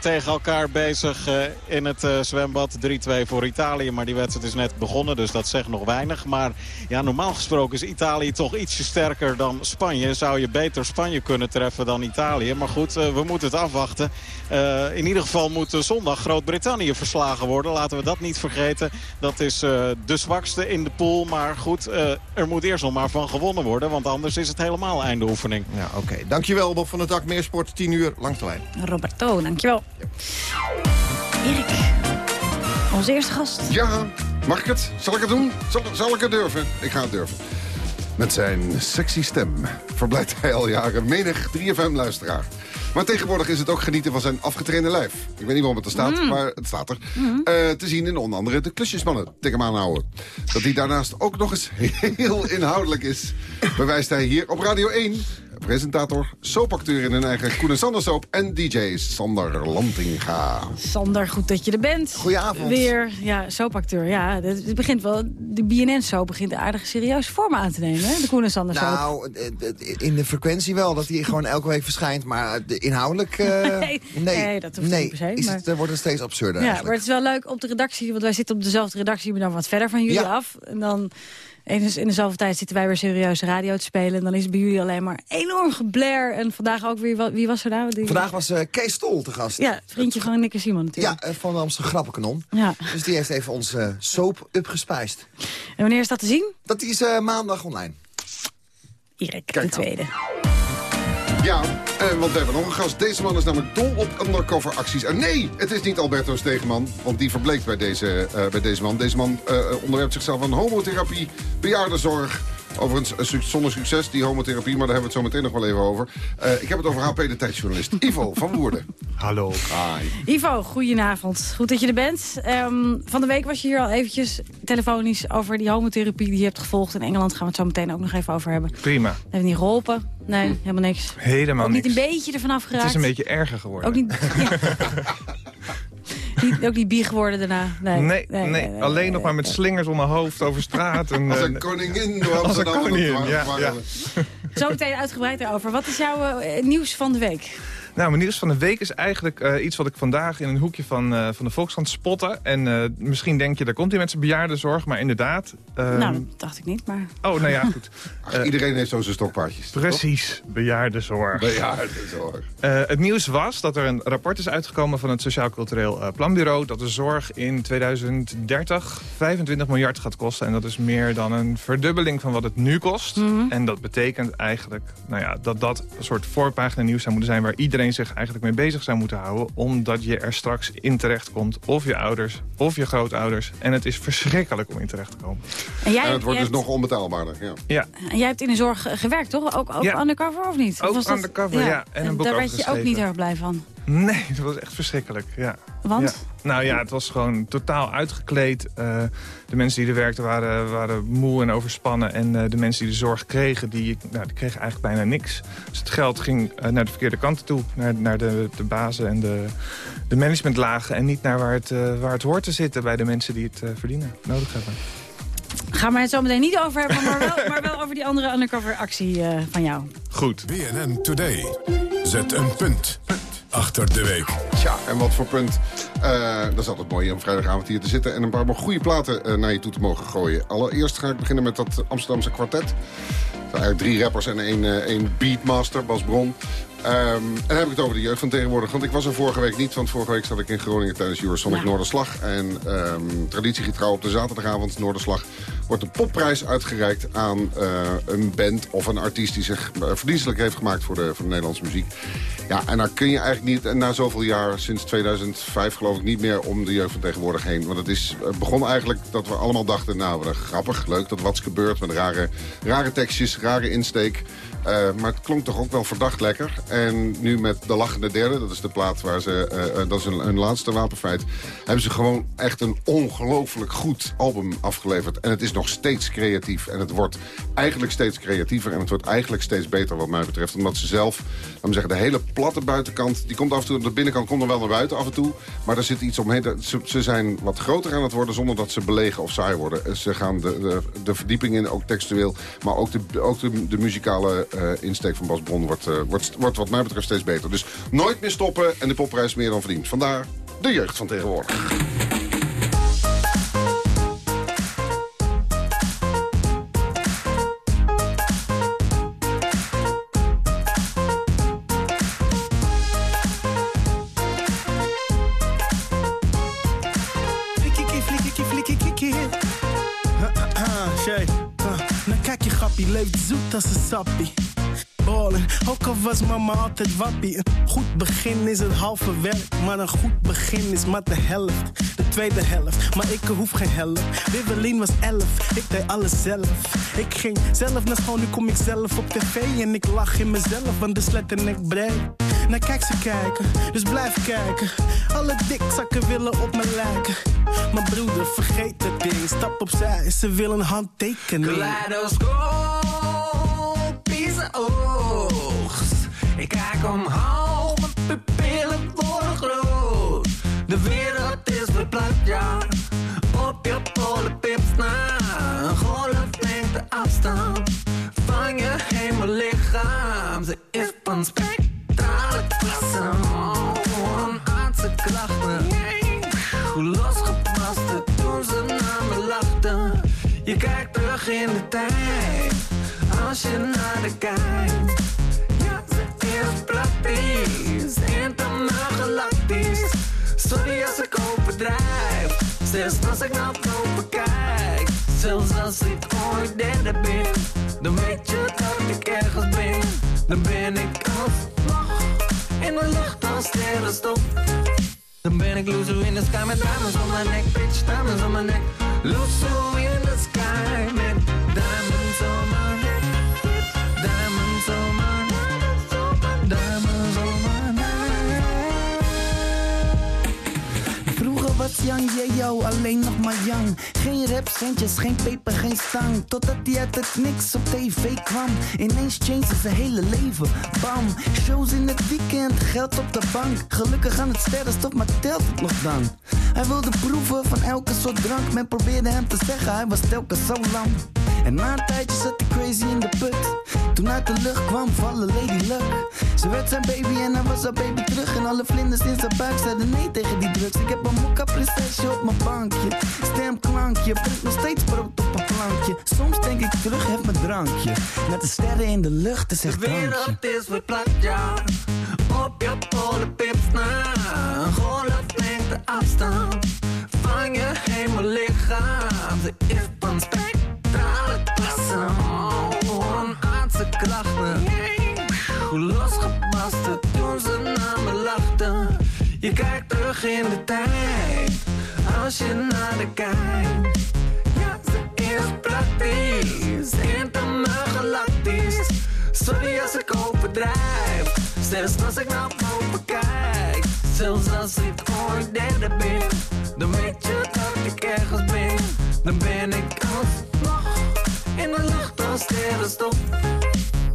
tegen elkaar bezig in het zwembad. 3-2 voor Italië, maar die wedstrijd is net begonnen, dus dat zegt nog weinig. Maar ja, normaal gesproken is Italië toch ietsje sterker dan Spanje. Zou je beter Spanje kunnen treffen dan Italië. Maar goed, eh, we moeten het afwachten. Eh, in ieder geval moet eh, zondag Groot-Brittannië verslagen worden. Laten we dat niet vergeten. Dat is eh, de zwakste in de pool. Maar goed, eh, er moet eerst nog maar van gewonnen worden. Want anders is het helemaal einde oefening. Ja, oké. Dankjewel Bob van der Tak. Meer sport, 10 uur, langs de lijn. Roberto, dankjewel. Erik, onze eerste gast. Ja, mag ik het? Zal ik het doen? Zal, zal ik het durven? Ik ga het durven. Met zijn sexy stem verblijft hij al jaren menig 3FM-luisteraar. Maar tegenwoordig is het ook genieten van zijn afgetrainde lijf. Ik weet niet waarom het er staat, Mm. maar het staat er. Eh, te zien in onder andere de klusjesmannen. Hem aanhouden. Dat hij daarnaast ook nog eens heel inhoudelijk is... bewijst hij hier op Radio 1. Presentator, soapacteur in een eigen Koen en Sander soap... en DJ Sander Lantinga. Sander, goed dat je er bent. Goedenavond. Weer, ja, soapacteur. Ja, het begint wel, de BNN-soap begint aardig serieus vorm aan te nemen, hè? De Koen en Sander soap. Nou, in de frequentie wel, dat hij gewoon elke week verschijnt. Maar de inhoudelijk... eh, Nee, nee, nee, dat hoeft nee, niet per se, is maar- het, eh, wordt het steeds absurder Ja, eigenlijk. maar het is wel leuk op de redactie, want wij zitten op dezelfde redactie, maar dan wat verder van jullie Ja. af. En dan eens in dezelfde tijd zitten wij weer serieus radio te spelen. En dan is het bij jullie alleen maar enorm geblair. En vandaag ook weer, wie was er nou? Die- Vandaag was eh, Kees Stol te gast. Ja, vriendje van Nick en Simon natuurlijk. Ja, eh, van de Amsterdam Grappenkanon. Ja. Dus die heeft even onze eh, soap upgespijsd. En wanneer is dat te zien? Dat is maandag online. Erik, de tweede. Ja, eh, want we hebben nog een gast. Deze man is namelijk dol op undercover acties. En nee, het is niet Alberto Stegeman, want die verbleekt bij deze, eh, bij deze man. Deze man eh, onderwerpt zichzelf aan homotherapie, bejaardenzorg. Overigens zonder succes, die homotherapie, maar daar hebben we het zo meteen nog wel even over. Eh, ik heb het over HP, de tijdsjournalist. Ivo van Woerden. Hallo. Hi. Ivo, goedenavond. Goed dat je er bent. Ehm, van de week was je hier al eventjes telefonisch over die homotherapie die je hebt gevolgd. In Engeland gaan we het zo meteen ook nog even over hebben. Prima. Heeft niet geholpen? Nee, helemaal niks. Helemaal ook niet een beetje ervan afgeraakt? Het is een beetje erger geworden. Ook niet, ja. niet, ook niet bi geworden daarna? Nee, Nee, nee, alleen nog maar met slingers om mijn hoofd over straat. En, Als eh, een koningin door Als een Amsterdam. koningin, ja. ja. Zo meteen uitgebreid daarover. Wat is jouw eh, nieuws van de week? Nou, mijn nieuws van de week is eigenlijk eh, iets wat ik vandaag in een hoekje van, eh, van de Volkskrant spotte. En eh, misschien denk je, daar komt hij met zijn bejaardenzorg. Maar inderdaad... ehm, nou, dat dacht ik niet, maar... Oh, nou ja, goed. Ach, iedereen heeft zo zijn stokpaardjes. toch? Precies, bejaardenzorg. Bejaardenzorg. Eh, het nieuws was dat er een rapport is uitgekomen van het Sociaal Cultureel Planbureau... dat de zorg in 2030 25 miljard gaat kosten. En dat is meer dan een verdubbeling van wat het nu kost. En dat betekent eigenlijk nou ja, dat dat een soort voorpagina nieuws zou moeten zijn... waar iedereen zich eigenlijk mee bezig zou moeten houden. Omdat je er straks in terecht komt. Of je ouders, of je grootouders. En het is verschrikkelijk om in terecht te komen. En, jij, En het wordt dus nog onbetaalbaarder. Ja. Ja, en jij hebt in de zorg gewerkt, toch? Ook, ook Ja. undercover of niet? Of Ook was dat- undercover, ja. En een boek daar werd je ook niet erg blij van. Nee, dat was echt verschrikkelijk. Ja. Want? Ja. Nou ja, het was gewoon totaal uitgekleed. Eh, de mensen die er werkten waren, waren moe en overspannen. En eh, de mensen die de zorg kregen, die, nou, die kregen eigenlijk bijna niks. Dus het geld ging eh, naar de verkeerde kanten toe. Naar, naar de, de bazen en de, de managementlagen. En niet naar waar het, waar het hoort te zitten bij de mensen die het eh, verdienen, nodig hebben. Gaan we het zo meteen niet over hebben, maar wel, maar wel over die andere undercover actie eh, van jou. Goed. BNN Today. Zet een punt achter de week. Tja, en wat voor punt. Eh, dat is altijd mooi om vrijdagavond hier te zitten... en een paar goede platen eh, naar je toe te mogen gooien. Allereerst ga ik beginnen met dat Amsterdamse kwartet. Eigenlijk drie rappers en één, eh, één beatmaster, Bas Bron. Ehm, en dan heb ik het over de jeugd van tegenwoordig. Want ik was er vorige week niet, want vorige week zat ik in Groningen tijdens Eurosonic Ja. Noorderslag. En ehm traditiegetrouw op de zaterdagavond Noorderslag wordt een popprijs uitgereikt aan eh, een band of een artiest die zich eh, verdienstelijk heeft gemaakt voor de, voor de Nederlandse muziek. Ja, en dan kun je eigenlijk niet, en na zoveel jaar, sinds 2005 geloof ik, niet meer om de jeugd van tegenwoordig heen. Want het is, het begon eigenlijk dat we allemaal dachten, nou, grappig, leuk dat wat is gebeurd met rare, rare tekstjes, rare insteek. Eh, maar het klonk toch ook wel verdacht lekker. En nu met De Lachende Derde, dat is de plaat waar ze, eh, eh, dat is een laatste wapenfeit, hebben ze gewoon echt een ongelooflijk goed album afgeleverd. En het is nog steeds creatief. En het wordt eigenlijk steeds creatiever en het wordt eigenlijk steeds beter wat mij betreft. Omdat ze zelf, laten zeggen, de hele platte buitenkant, die komt af en toe, de binnenkant komt er wel naar buiten af en toe. Maar er zit iets omheen. Ze, zijn wat groter aan het worden zonder dat ze belegen of saai worden. Ze gaan de, de, verdieping in, ook textueel. Maar ook de, ook de, muzikale insteek van Bas Bron wordt, eh, wordt, wordt wat mij betreft steeds beter. Dus nooit meer stoppen en de popprijs meer dan verdiend. Vandaar de jeugd van tegenwoordig. Grappie, leeft zoet als een sappie. Ballen, ook al was mama altijd wappie. Een goed begin is het halve werk, maar een goed begin is maar de helft. De tweede helft, maar ik hoef geen help. Wibbelin was elf, ik deed alles zelf. Ik ging zelf naar school, nu kom ik zelf op tv. En ik lach in mezelf, want de slet en ik breed. Nou kijk ze kijken, dus blijf kijken. Alle dikzakken willen op me lijken. Maar broeder, vergeet het ding, stap opzij, ze willen een handtekening. Kaleidoscopische oogst. Ik kijk omhoog, mijn pupillen worden groot. De wereld is verplaatst, ja. Op je polenpips na. Een golflengte afstand van je hemellichaam. Ze is van spectrale de tijd. Als je naar de kijkt. Ja, ze is praktisch. Intergalactisch. Sorry als ik overdrijf. Zelfs als ik naar boven kijk. Zelfs als ik ooit derde ben. Dan weet je dat ik ergens ben. Dan ben ik alsnog in de lucht als sterrenstof. Dan ben ik loser in the sky met diamonds on my neck, bitch, diamonds on my neck. Loser in the sky met Was Jan yo, alleen nog maar Jan. Geen rap, centjes, geen peper, geen stang. Totdat hij uit het niks op tv kwam. Ineens changed zijn hele leven. Bam, shows in het weekend, geld op de bank. Gelukkig aan het sterrenstof, maar telt het nog dan? Hij wilde proeven van elke soort drank. Men probeerde hem te zeggen, hij was telkens zo lang. En na een tijdje zat hij crazy in de put. Toen uit de lucht kwam vallen Lady Luck. Ze werd zijn baby en hij was haar baby terug. En alle vlinders in zijn buik zeiden nee tegen die drugs. Ik heb een mokka prinsesje op mijn bankje. Stemklankje, brengt nog steeds brood op een plankje. Soms denk ik terug, heb mijn drankje. Met de sterren in de lucht, is De echt drankje. wereld is verplaatst, ja. Op je polenpips na. Een golflengte afstand van je hemellichaam. Ze is van spectrale Hoe losgepast toen ze naar me lachten. Je kijkt terug in de tijd. Als je naar de kijkt. Ja, ze is praktisch. Intergalactisch. Sorry als ik overdrijf. Zelfs als ik naar boven kijk. Zelfs als ik ooit derde ben. Dan weet je dat ik ergens ben. Dan ben ik alsnog in de lucht als sterrenstof.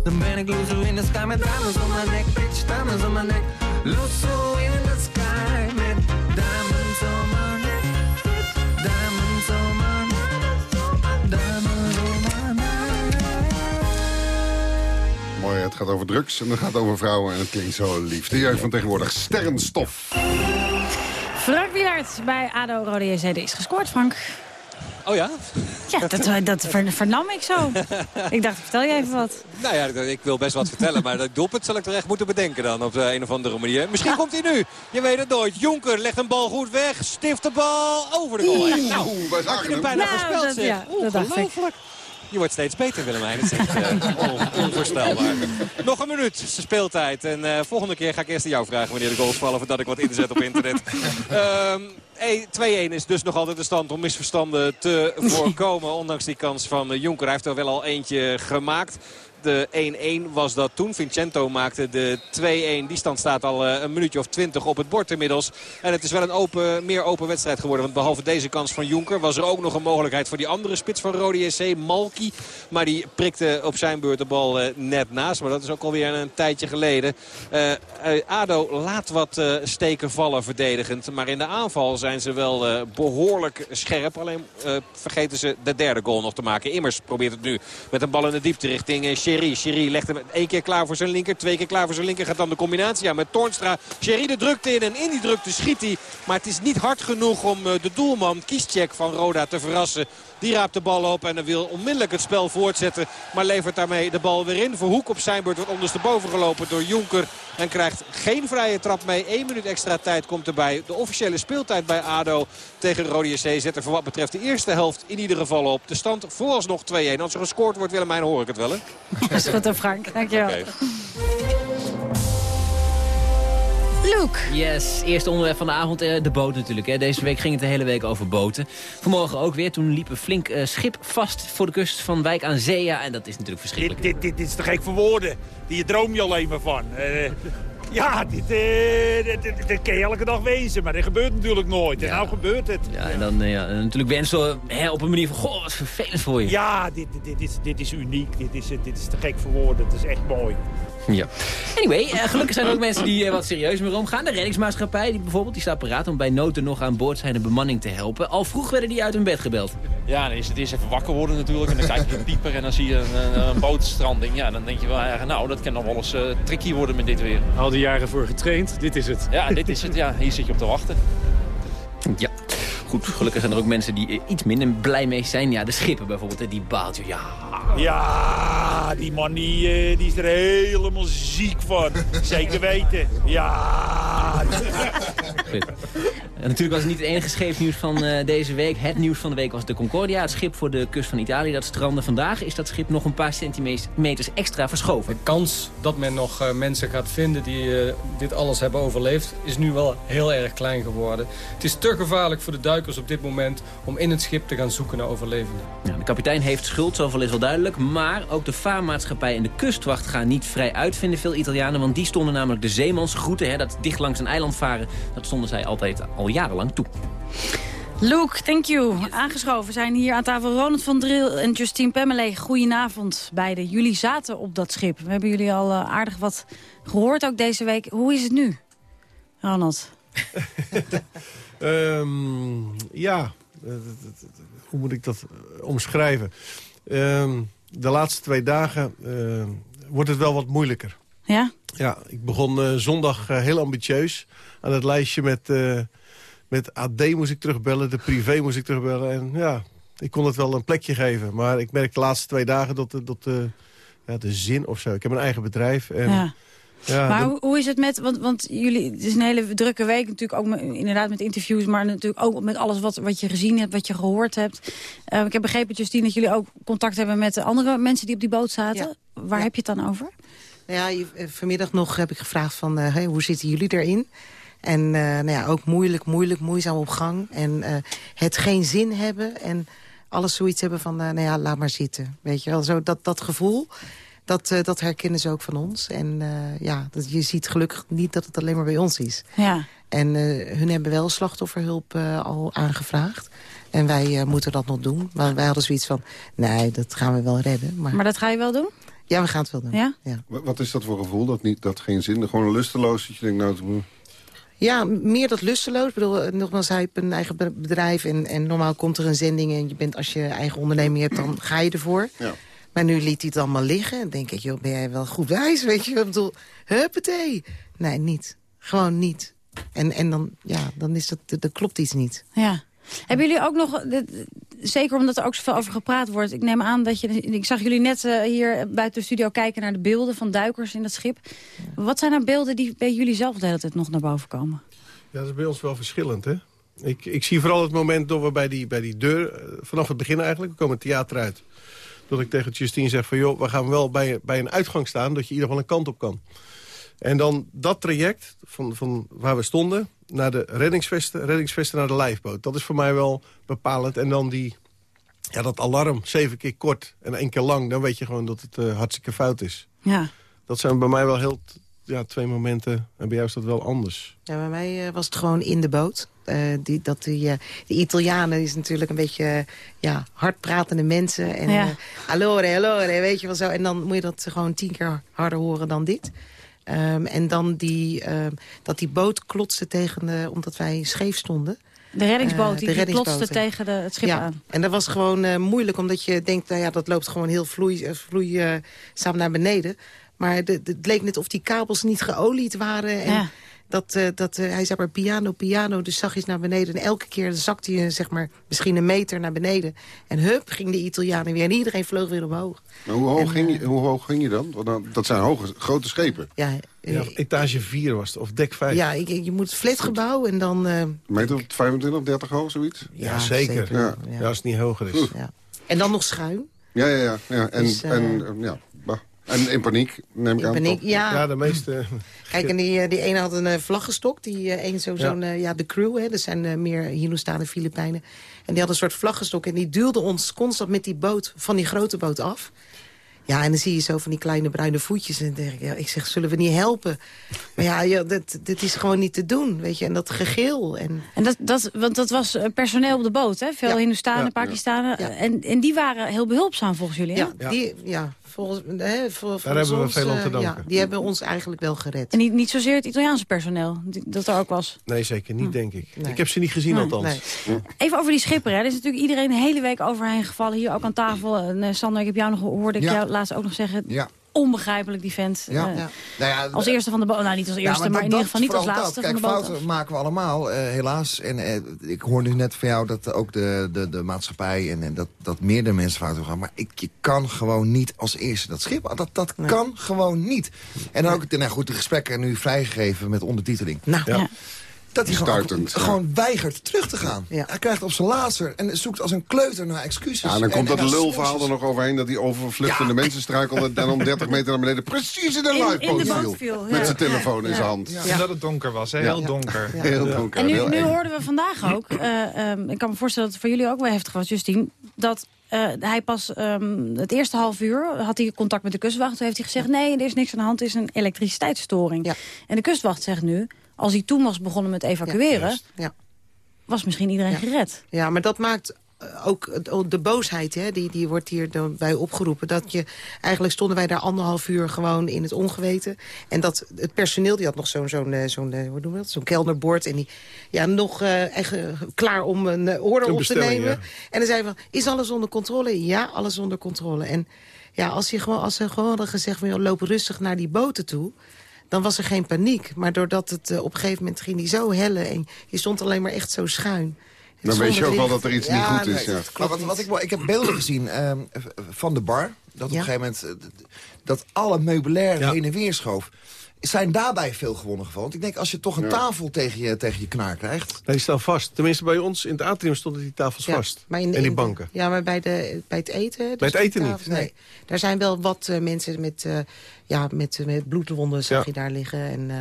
Dan ben ik loser in the sky met diamonds on my neck. Bitch, diamonds on my neck. Loser in the sky met diamonds on my neck. Diamonds on my neck. Diamonds on my neck. Mooi, het gaat over drugs en het gaat over vrouwen en het klinkt zo lief. De jeugd van tegenwoordig, sterrenstof. Frank Wielaert bij ADO Rode JC is gescoord, Frank. Oh ja? Ja, dat, dat ver- vernam ik zo. ik dacht, vertel je even wat. Nou ja, ik wil best wat vertellen, maar dat doelpunt zal ik toch echt moeten bedenken dan op de een of andere manier. Misschien komt hij nu. Je weet het nooit. Jonker legt een bal goed weg, stift de bal over de goal. heen. Nou, had je hem bijna Nou, dat- zeg. ja, dat dacht ik. Je wordt steeds beter, Willemijn. Het is echt eh, on- onvoorstelbaar. Nog een minuut speeltijd. En eh, volgende keer ga ik eerst aan jou vragen wanneer de goals vallen... voordat ik wat inzet op internet. Ehm, eh, 2-1 is dus nog altijd de stand om misverstanden te voorkomen. Ondanks die kans van eh, Jonker. Hij heeft er wel al eentje gemaakt. De 1-1 was dat toen. Vincento maakte de 2-1. Die stand staat al eh, een minuutje of 20 op het bord inmiddels. En het is wel een open, meer open wedstrijd geworden. Want behalve deze kans van Jonker was er ook nog een mogelijkheid voor die andere spits van Rode JC, Malki. Maar die prikte op zijn beurt de bal eh, net naast. Maar dat is ook alweer een tijdje geleden. Eh, ADO laat wat steken vallen verdedigend. Maar in de aanval zijn ze wel eh, behoorlijk scherp. Alleen vergeten ze de derde goal nog te maken. Immers probeert het nu met een bal in de diepte richting Sherry. Legt hem één keer klaar voor zijn linker. Twee keer klaar voor zijn linker. Gaat dan de combinatie aan met Toornstra. Sherry de drukte in en in die drukte schiet hij. Maar het is niet hard genoeg om eh, de doelman Kieschek van Roda te verrassen. Die raapt de bal op en wil onmiddellijk het spel voortzetten. Maar levert daarmee de bal weer in. Verhoek op zijn beurt wordt ondersteboven gelopen door Jonker. En krijgt geen vrije trap mee. Eén minuut extra tijd komt erbij. De officiële speeltijd bij ADO tegen Rode JC zet er voor wat betreft de eerste helft in ieder geval op. De stand vooralsnog 2-1. Als er gescoord wordt Willemijn hoor ik het wel hè. Dat is goed, Frank. Dankjewel. Oké. Luke. Yes, eerste onderwerp van de avond, eh, de boot natuurlijk. Hè. Deze week ging het de hele week over boten. Vanmorgen ook weer, toen liep een flink eh, schip vast voor de kust van Wijk aan Zee. Ja, en dat is natuurlijk verschrikkelijk. Dit, dit, dit is te gek voor woorden. Hier droom je alleen maar van. Eh, ja, dit, dit, dit, dit kan je elke dag wezen, maar dat gebeurt natuurlijk nooit. En nou gebeurt het. Ja, en dan ja, natuurlijk wensen hè, op een manier van, goh, wat vervelend voor je. Ja, dit, dit, dit, is, dit is uniek. Dit is, dit is te gek voor woorden. Het is echt mooi. Ja. Anyway, eh, gelukkig zijn er ook mensen die eh, wat serieus mee omgaan. De reddingsmaatschappij die bijvoorbeeld, die staat paraat om bij nood er nog aan boord zijn de bemanning te helpen. Al vroeg werden die uit hun bed gebeld. Ja, dan is het eerst even wakker worden natuurlijk. En dan kijk je dieper en dan zie je een, een, een bootstranding. Ja, dan denk je wel, ja, nou, dat kan nog wel eens eh, tricky worden met dit weer. Al die jaren voor getraind, dit is het. Ja, dit is het. Ja, hier zit je op te wachten. Ja. Goed, gelukkig zijn er ook mensen die iets minder blij mee zijn. Ja, de schippen bijvoorbeeld, die baalt. Ja, Ja, die man die, eh, die is er helemaal ziek van. Zeker weten. Ja. Goed. En natuurlijk was het niet het enige scheepsnieuws van eh, deze week. Het nieuws van de week was de Concordia. Het schip voor de kust van Italië dat strandde vandaag. Is dat schip nog een paar centimeters extra verschoven. De kans dat men nog eh, mensen gaat vinden die dit alles hebben overleefd... is nu wel heel erg klein geworden. Het is te gevaarlijk voor de duikers op dit moment... om in het schip te gaan zoeken naar overlevenden. Ja, de kapitein heeft schuld, zoveel is wel duidelijk. Maar ook de vaarmaatschappij en de kustwacht gaan niet vrij uit, vinden veel Italianen. Want die stonden namelijk de zeemansgroeten, hè, dat dicht langs een eiland varen... dat stonden zij altijd al jarenlang toe. Luke, thank you. Aangeschoven zijn hier aan tafel Ronald van Driel en Justine Pemmelé. Goedenavond beiden. Jullie zaten op dat schip. We hebben jullie al eh, aardig wat gehoord ook deze week. Hoe is het nu, Ronald? Ehm, ja, eh, hoe moet ik dat eh, omschrijven? Ehm, de laatste twee dagen eh, wordt het wel wat moeilijker. Ja? Ja, ik begon eh, zondag heel ambitieus aan het lijstje met, met AD moest ik terugbellen, de privé moest ik terugbellen. En ja, ik kon het wel een plekje geven. Maar ik merk de laatste twee dagen dat, de- dat de, ja, de zin of zo. Ik heb een eigen bedrijf. En, Ja. Ja, maar de- hoe, hoe is het met, want, want jullie, het is een hele drukke week natuurlijk ook met, inderdaad met interviews, maar natuurlijk ook met alles wat, wat je gezien hebt, wat je gehoord hebt. Eh, ik heb begrepen, Justine, dat jullie ook contact hebben met de andere mensen die op die boot zaten. Waar heb je het dan over? Nou ja, eh, vanmiddag nog heb ik gevraagd van, eh, hey, hoe zitten jullie erin? En eh, nou ja, ook moeilijk, moeilijk, moeizaam op gang. En eh, het geen zin hebben en alles zoiets hebben van, nou ja, laat maar zitten. Weet je wel, zo dat, dat gevoel, dat, eh, dat herkennen ze ook van ons. En eh, ja, dat, je ziet gelukkig niet dat het alleen maar bij ons is. Ja. En eh, hun hebben wel slachtofferhulp eh, al aangevraagd. En wij eh, moeten dat nog doen. Maar wij hadden zoiets van, nee, dat gaan we wel redden. Maar, Maar dat ga je wel doen? Ja, we gaan het wel doen. Ja? Wa- Wat is dat voor gevoel? Dat, niet, dat geen zin? Gewoon een lusteloos dat je denkt, nou... het- Ja, meer dat lusteloos. Ik bedoel, nogmaals, hij heeft een eigen be- bedrijf... En, en normaal komt er een zending en je bent, als je eigen onderneming hebt... dan ga je ervoor. Ja. Maar nu liet hij het allemaal liggen. En denk ik, joh, ben jij wel goed wijs, weet je? Ik bedoel, huppatee. Nee, niet. Gewoon niet. En, en dan, ja, dan is dat, dat klopt iets niet. Ja. Hebben jullie ook nog, zeker omdat er ook zoveel over gepraat wordt... ik neem aan dat je, ik zag jullie net eh, hier buiten de studio kijken naar de beelden van duikers in dat schip. Wat zijn nou beelden die bij jullie zelf de hele tijd nog naar boven komen? Ja, dat is bij ons wel verschillend, hè? Ik, ik zie vooral het moment dat we bij die, bij die deur, eh, vanaf het begin eigenlijk, we komen het theater uit. Dat ik tegen Justine zeg van, joh, we gaan wel bij, bij een uitgang staan... dat je in ieder geval een kant op kan. En dan dat traject van, van waar we stonden... naar de reddingsvesten, reddingsvesten naar de lijfboot. Dat is voor mij wel bepalend. En dan die, ja, dat alarm, zeven keer kort en één keer lang... dan weet je gewoon dat het eh, hartstikke fout is. Ja. Dat zijn bij mij wel heel ja, twee momenten. En bij jou is dat wel anders. Ja, bij mij eh, was het gewoon in de boot. Eh, die, dat die, eh, de Italianen is natuurlijk een beetje ja, hardpratende mensen. En Ja. eh, allore, allore, weet je wel zo. En dan moet je dat gewoon tien keer harder horen dan dit. Ehm, en dan die, ehm, dat die boot klotste tegen de, omdat wij scheef stonden. De reddingsboot die, de die klotste tegen de, het schip ja. aan. En dat was gewoon eh, moeilijk, omdat je denkt, nou ja, dat loopt gewoon heel vloei, eh, vloeizaam naar beneden. Maar de, de- het leek net of die kabels niet geolied waren. En Ja. dat, eh, dat, eh, hij zei maar piano, piano, dus zachtjes naar beneden. En elke keer zakte hij zeg maar, misschien een meter naar beneden. En hup, ging de Italianen weer. En iedereen vloog weer omhoog. Maar hoe, hoog ging je, hoe hoog ging je dan? Want dan- dat zijn hoge, grote schepen. Ja, Ja, etage 4 was het, of dek 5. ja ik, je moet flatgebouw en dan... eh, Meter of 25, 30 hoog, zoiets? Ja, zeker. Ja. Ja. als het niet hoger is. ja. En dan nog schuin. Ja, ja, ja. ja. En, Dus, eh, en, eh, ja. En in paniek, neem ik In aan. paniek, ja. Ja, de meeste... Kijk, en die, eh, die ene had een eh, vlaggenstok. Die eh, een zo, zo'n, eh, ja, de crew, hè, dat zijn eh, meer Hindoestanen, Filipijnen. En die had een soort vlaggenstok. En die duwde ons constant met die boot, van die grote boot af. Ja, en dan zie je zo van die kleine bruine voetjes. En dan denk ik, ja, ik zeg, zullen we niet helpen? Maar ja, ja dit, dit is gewoon niet te doen, weet je. En dat gegil. En, En dat, dat, want dat was eh, personeel op de boot, hè? Veel Ja. Hindoestanen, Ja. Pakistanen. En, en die waren heel behulpzaam volgens jullie, hè? ja, die, ja, volgens, hè, vol- volgens hebben we ons, veel aan te eh, danken. Ja, die hebben ons eigenlijk wel gered. En niet, niet zozeer het Italiaanse personeel, dat er ook was. Nee, zeker niet, denk ik. Nee. Ik heb ze niet gezien Nee. althans. Even over die schipper, hè. Er is natuurlijk iedereen de hele week overheen gevallen. Hier ook aan tafel. En, eh, Sander, ik heb jou nog hoorde ik Ja. jou laatst ook nog zeggen... Ja. Onbegrijpelijk, die vent. Ja. Eh, Ja. Nou ja, als eerste van de boot. Nou, niet als Ja, eerste, maar, dat- in ieder geval niet als laatste dat. van Kijk, de boot. fouten maken we allemaal, eh, helaas. En eh, ik hoorde net van jou dat ook de, de, de maatschappij... en, en dat, dat meerdere mensen fouten gaan. Maar ik, je kan gewoon niet als eerste dat schip... Dat, dat kan gewoon niet. En dan ook, nou goed, de gesprekken nu vrijgegeven met ondertiteling. Nou, Ja. Dat hij gewoon, Stuitend, ja. gewoon weigert terug te gaan. Ja. Hij krijgt op zijn laatste en zoekt als een kleuter naar excuses. Ja, en dan komt en dat lulverhaal er nog overheen... dat die overvluchtende Ja. mensen struikelde... en om 30 meter naar beneden precies in de boot viel, Met zijn telefoon in zijn hand. Ja. Omdat het donker was, hè? heel donker. Heel donker. En nu, nu hoorden we vandaag ook, eh, ehm, ik kan me voorstellen dat het voor jullie ook wel heftig was, Justine, dat eh, hij pas ehm, het eerste half uur had hij contact met de kustwacht. Toen heeft hij gezegd, nee, er is niks aan de hand, het is een elektriciteitsstoring. Ja. En de kustwacht zegt nu, als hij toen was begonnen met evacueren, Ja. was misschien iedereen Ja. gered. Ja, maar dat maakt eh, ook de boosheid, hè, die, die wordt hier dan bij opgeroepen. Dat je, eigenlijk stonden wij daar anderhalf uur gewoon in het ongeweten. En dat het personeel, die had nog zo'n, zo'n, eh, zo'n eh, hoe noemen we dat, zo'n kelnerbord. En die, ja, nog eh, echt, klaar om een eh, order Een op te nemen. ja. En dan zei van, is alles onder controle? Ja, alles onder controle. En ja, als, je gewoon, als ze gewoon hadden gezegd van, joh, loop rustig naar die boten toe dan was er geen paniek. Maar doordat het eh, op een gegeven moment ging die zo hellen... en je stond alleen maar echt zo schuin. Het Dan weet je ook wel dat er iets niet goed is, ja. Maar wat, ik, wel- ik heb beelden gezien ehm, van de bar. Dat op Ja. een gegeven moment eh, dat alle meubilair Ja. heen en weer schoof. Zijn daarbij veel gewonnen gevallen? Want ik denk, als je toch een tafel tegen je, tegen je knaar krijgt... Nee, die staan vast. Tenminste, bij ons in het atrium stonden die tafels Ja, vast. maar in de- en die de- banken. ja, maar bij, de, bij het eten... dus Bij het eten niet, Nee. Daar zijn wel wat eh, mensen met, eh, ja, met, met bloedwonden zag Ja. je daar liggen. En, eh,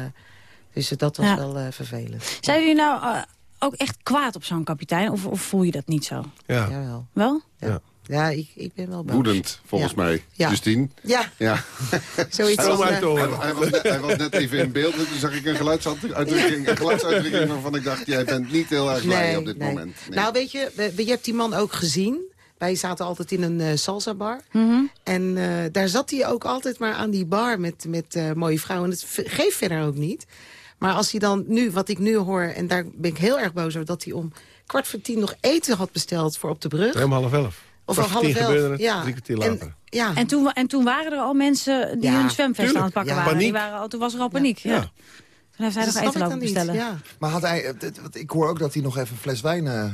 dus eh, dat was Ja. wel eh, vervelend. Zijn jullie nou eh, ook echt kwaad op zo'n kapitein? Of, of voel je dat niet zo? Ja. Jawel. Wel? Ja, ja ik, ik ben wel boos. Woedend, volgens Ja. mij. Ja. Justine? Ja, Ja. zoiets Hij als... was, eh, hij, hij was net, hij was net even in beeld en toen zag ik een geluidsuitdrukking, een geluidsuitdrukking waarvan ik dacht, jij bent niet heel erg blij op dit moment. Nee. Nou, weet je, je hebt die man ook gezien. Wij zaten altijd in een eh, salsa-bar. Mhm. En eh, daar zat hij ook altijd maar aan die bar met, met mooie vrouwen. En het geeft verder ook niet. Maar als hij dan nu, wat ik nu hoor... en daar ben ik heel erg boos over... dat hij om kwart voor tien nog eten had besteld voor op de brug. Helemaal half elf. Of al half elf, ja. drie kwartier En- later. Ja, En toen, en toen waren er al mensen die Ja, hun zwemvest tuurlijk. aan het pakken Ja. waren. Die waren al, toen was er al paniek. Ja. Ja. Toen heeft hij nog eten dan lopen bestellen. Ja. Maar had hij, eh, ik hoor ook dat hij nog even een fles wijn eh,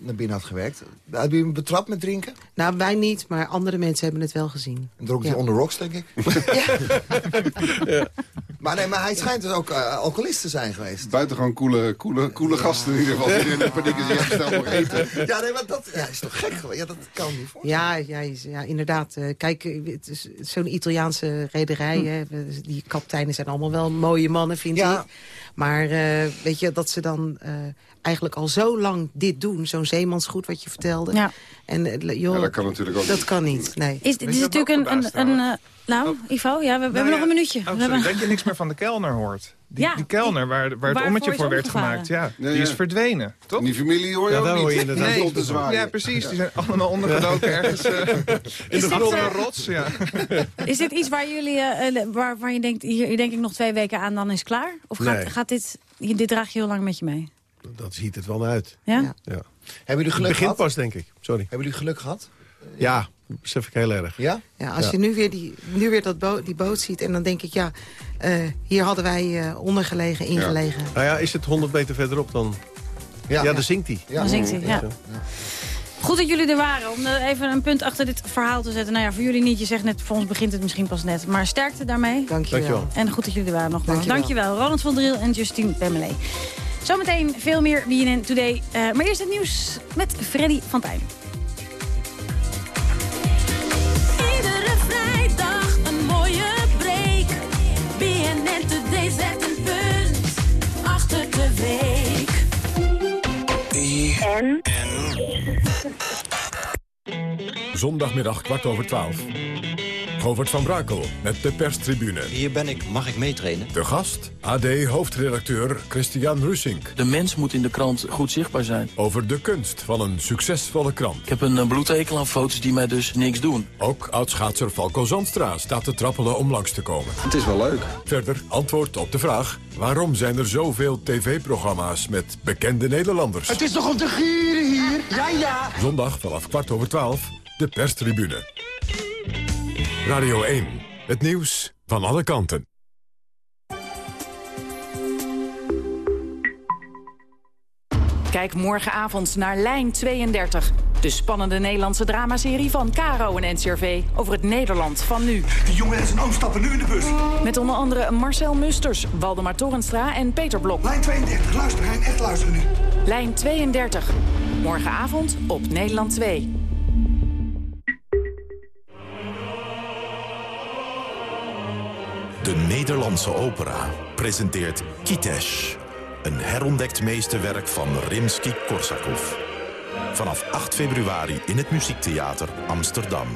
naar binnen had gewerkt. Heb je hem betrapt met drinken? Nou, wij niet, maar andere mensen hebben het wel gezien. En dronk Ja. hij on the rocks, denk ik. Maar, nee, maar hij schijnt dus ook eh, alcoholist te zijn geweest. Buitengewoon coole, coole, coole gasten in ieder geval. Iedereen in paniek is, ja, nog eten. Ja, nee, maar dat ja, is toch gek geweest? Ja, dat kan niet voor. Ja, ja, ja inderdaad. Eh, kijk, eh, het is zo'n Italiaanse rederij. Hm. hè, Die kapiteinen zijn allemaal wel mooie mannen, vind Ja. ik. Maar eh, weet je, dat ze dan eh, eigenlijk al zo lang dit doen. Zo'n zeemansgoed wat je vertelde. Ja. En, eh, joh, Ja, dat kan natuurlijk ook dat niet. kan niet, nee. Is, dit is natuurlijk een... een, een eh, nou, Ivo, ja, we, we hebben Nou nog een minuutje. Oh, sorry, hebben, dat je niks meer van de kelner hoort. Die, Ja, die kelner waar, waar het ommetje voor werd gemaakt. Ja, Ja, die is verdwenen, toch? Die familie hoor je Ja, ook hoor je nee, niet te zwaaien. Ja, precies. Die zijn allemaal ondergedoken ergens eh, in de grond rots. Ja. is dit iets waar jullie, waar, waar je denkt, hier, hier denk ik nog twee weken aan, dan is het klaar? Of gaat, Nee. gaat dit, dit draag je heel lang met je mee? Dat ziet het wel naar uit. Ja? Ja. Hebben jullie Het geluk begint gehad? pas, denk ik. Sorry. Hebben jullie geluk gehad? Ja, dat besef ik heel erg. Ja? Ja, als Ja. je nu weer, die, nu weer dat bo die boot ziet... en dan denk ik, ja, eh, hier hadden wij eh ondergelegen, ingelegen. Nou ja, is het 100 meter verderop dan... Ja, Ja. dan zinkt hij. Ja. Dan zingt hij, ja. Goed dat jullie er waren, om eh, even een punt achter dit verhaal te zetten. Nou ja, voor jullie niet, je zegt net, voor ons begint het misschien pas net. Maar sterkte daarmee. Dankjewel. Dankjewel. En goed dat jullie er waren nogmaals. Dankjewel. Dankjewel. Roland van Driel en Justine Pemele. Zometeen veel meer BNN Today. Uh, maar eerst het nieuws met Freddy van Tijn. Iedere vrijdag een mooie break. BNN Today zet een punt achter de week. BNN. Zondagmiddag kwart over twaalf. Govert van Brakel met de perstribune. Hier ben ik, mag ik meetrainen? De gast, AD-hoofdredacteur Christian Russink. De mens moet in de krant goed zichtbaar zijn. Over de kunst van een succesvolle krant. Ik heb een eh, bloedhekel aan foto's die mij dus niks doen. Ook oudschaatser Falco Zandstra staat te trappelen om langs te komen. Het is wel leuk. Verder antwoord op de vraag... waarom zijn er zoveel tv-programma's met bekende Nederlanders? Het is toch om te gieren hier? Ja, ja. Zondag vanaf kwart over twaalf, de perstribune. Radio 1, het nieuws van alle kanten. Kijk morgenavond naar Lijn 32. De spannende Nederlandse dramaserie van Caro en NCRV over het Nederland van nu. Die jongen en zijn oom stappen nu in de bus. Met onder andere Marcel Musters, Waldemar Torenstra en Peter Blok. Lijn 32, luister Hein, echt luisteren nu. Lijn 32. Morgenavond op Nederland 2. De Nederlandse opera presenteert Kitesh. Een herontdekt meesterwerk van Rimsky-Korsakov. Vanaf 8 februari in het Muziektheater Amsterdam.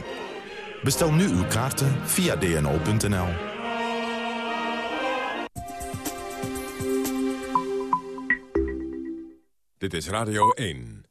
Bestel nu uw kaarten via dno.nl. Dit is Radio 1.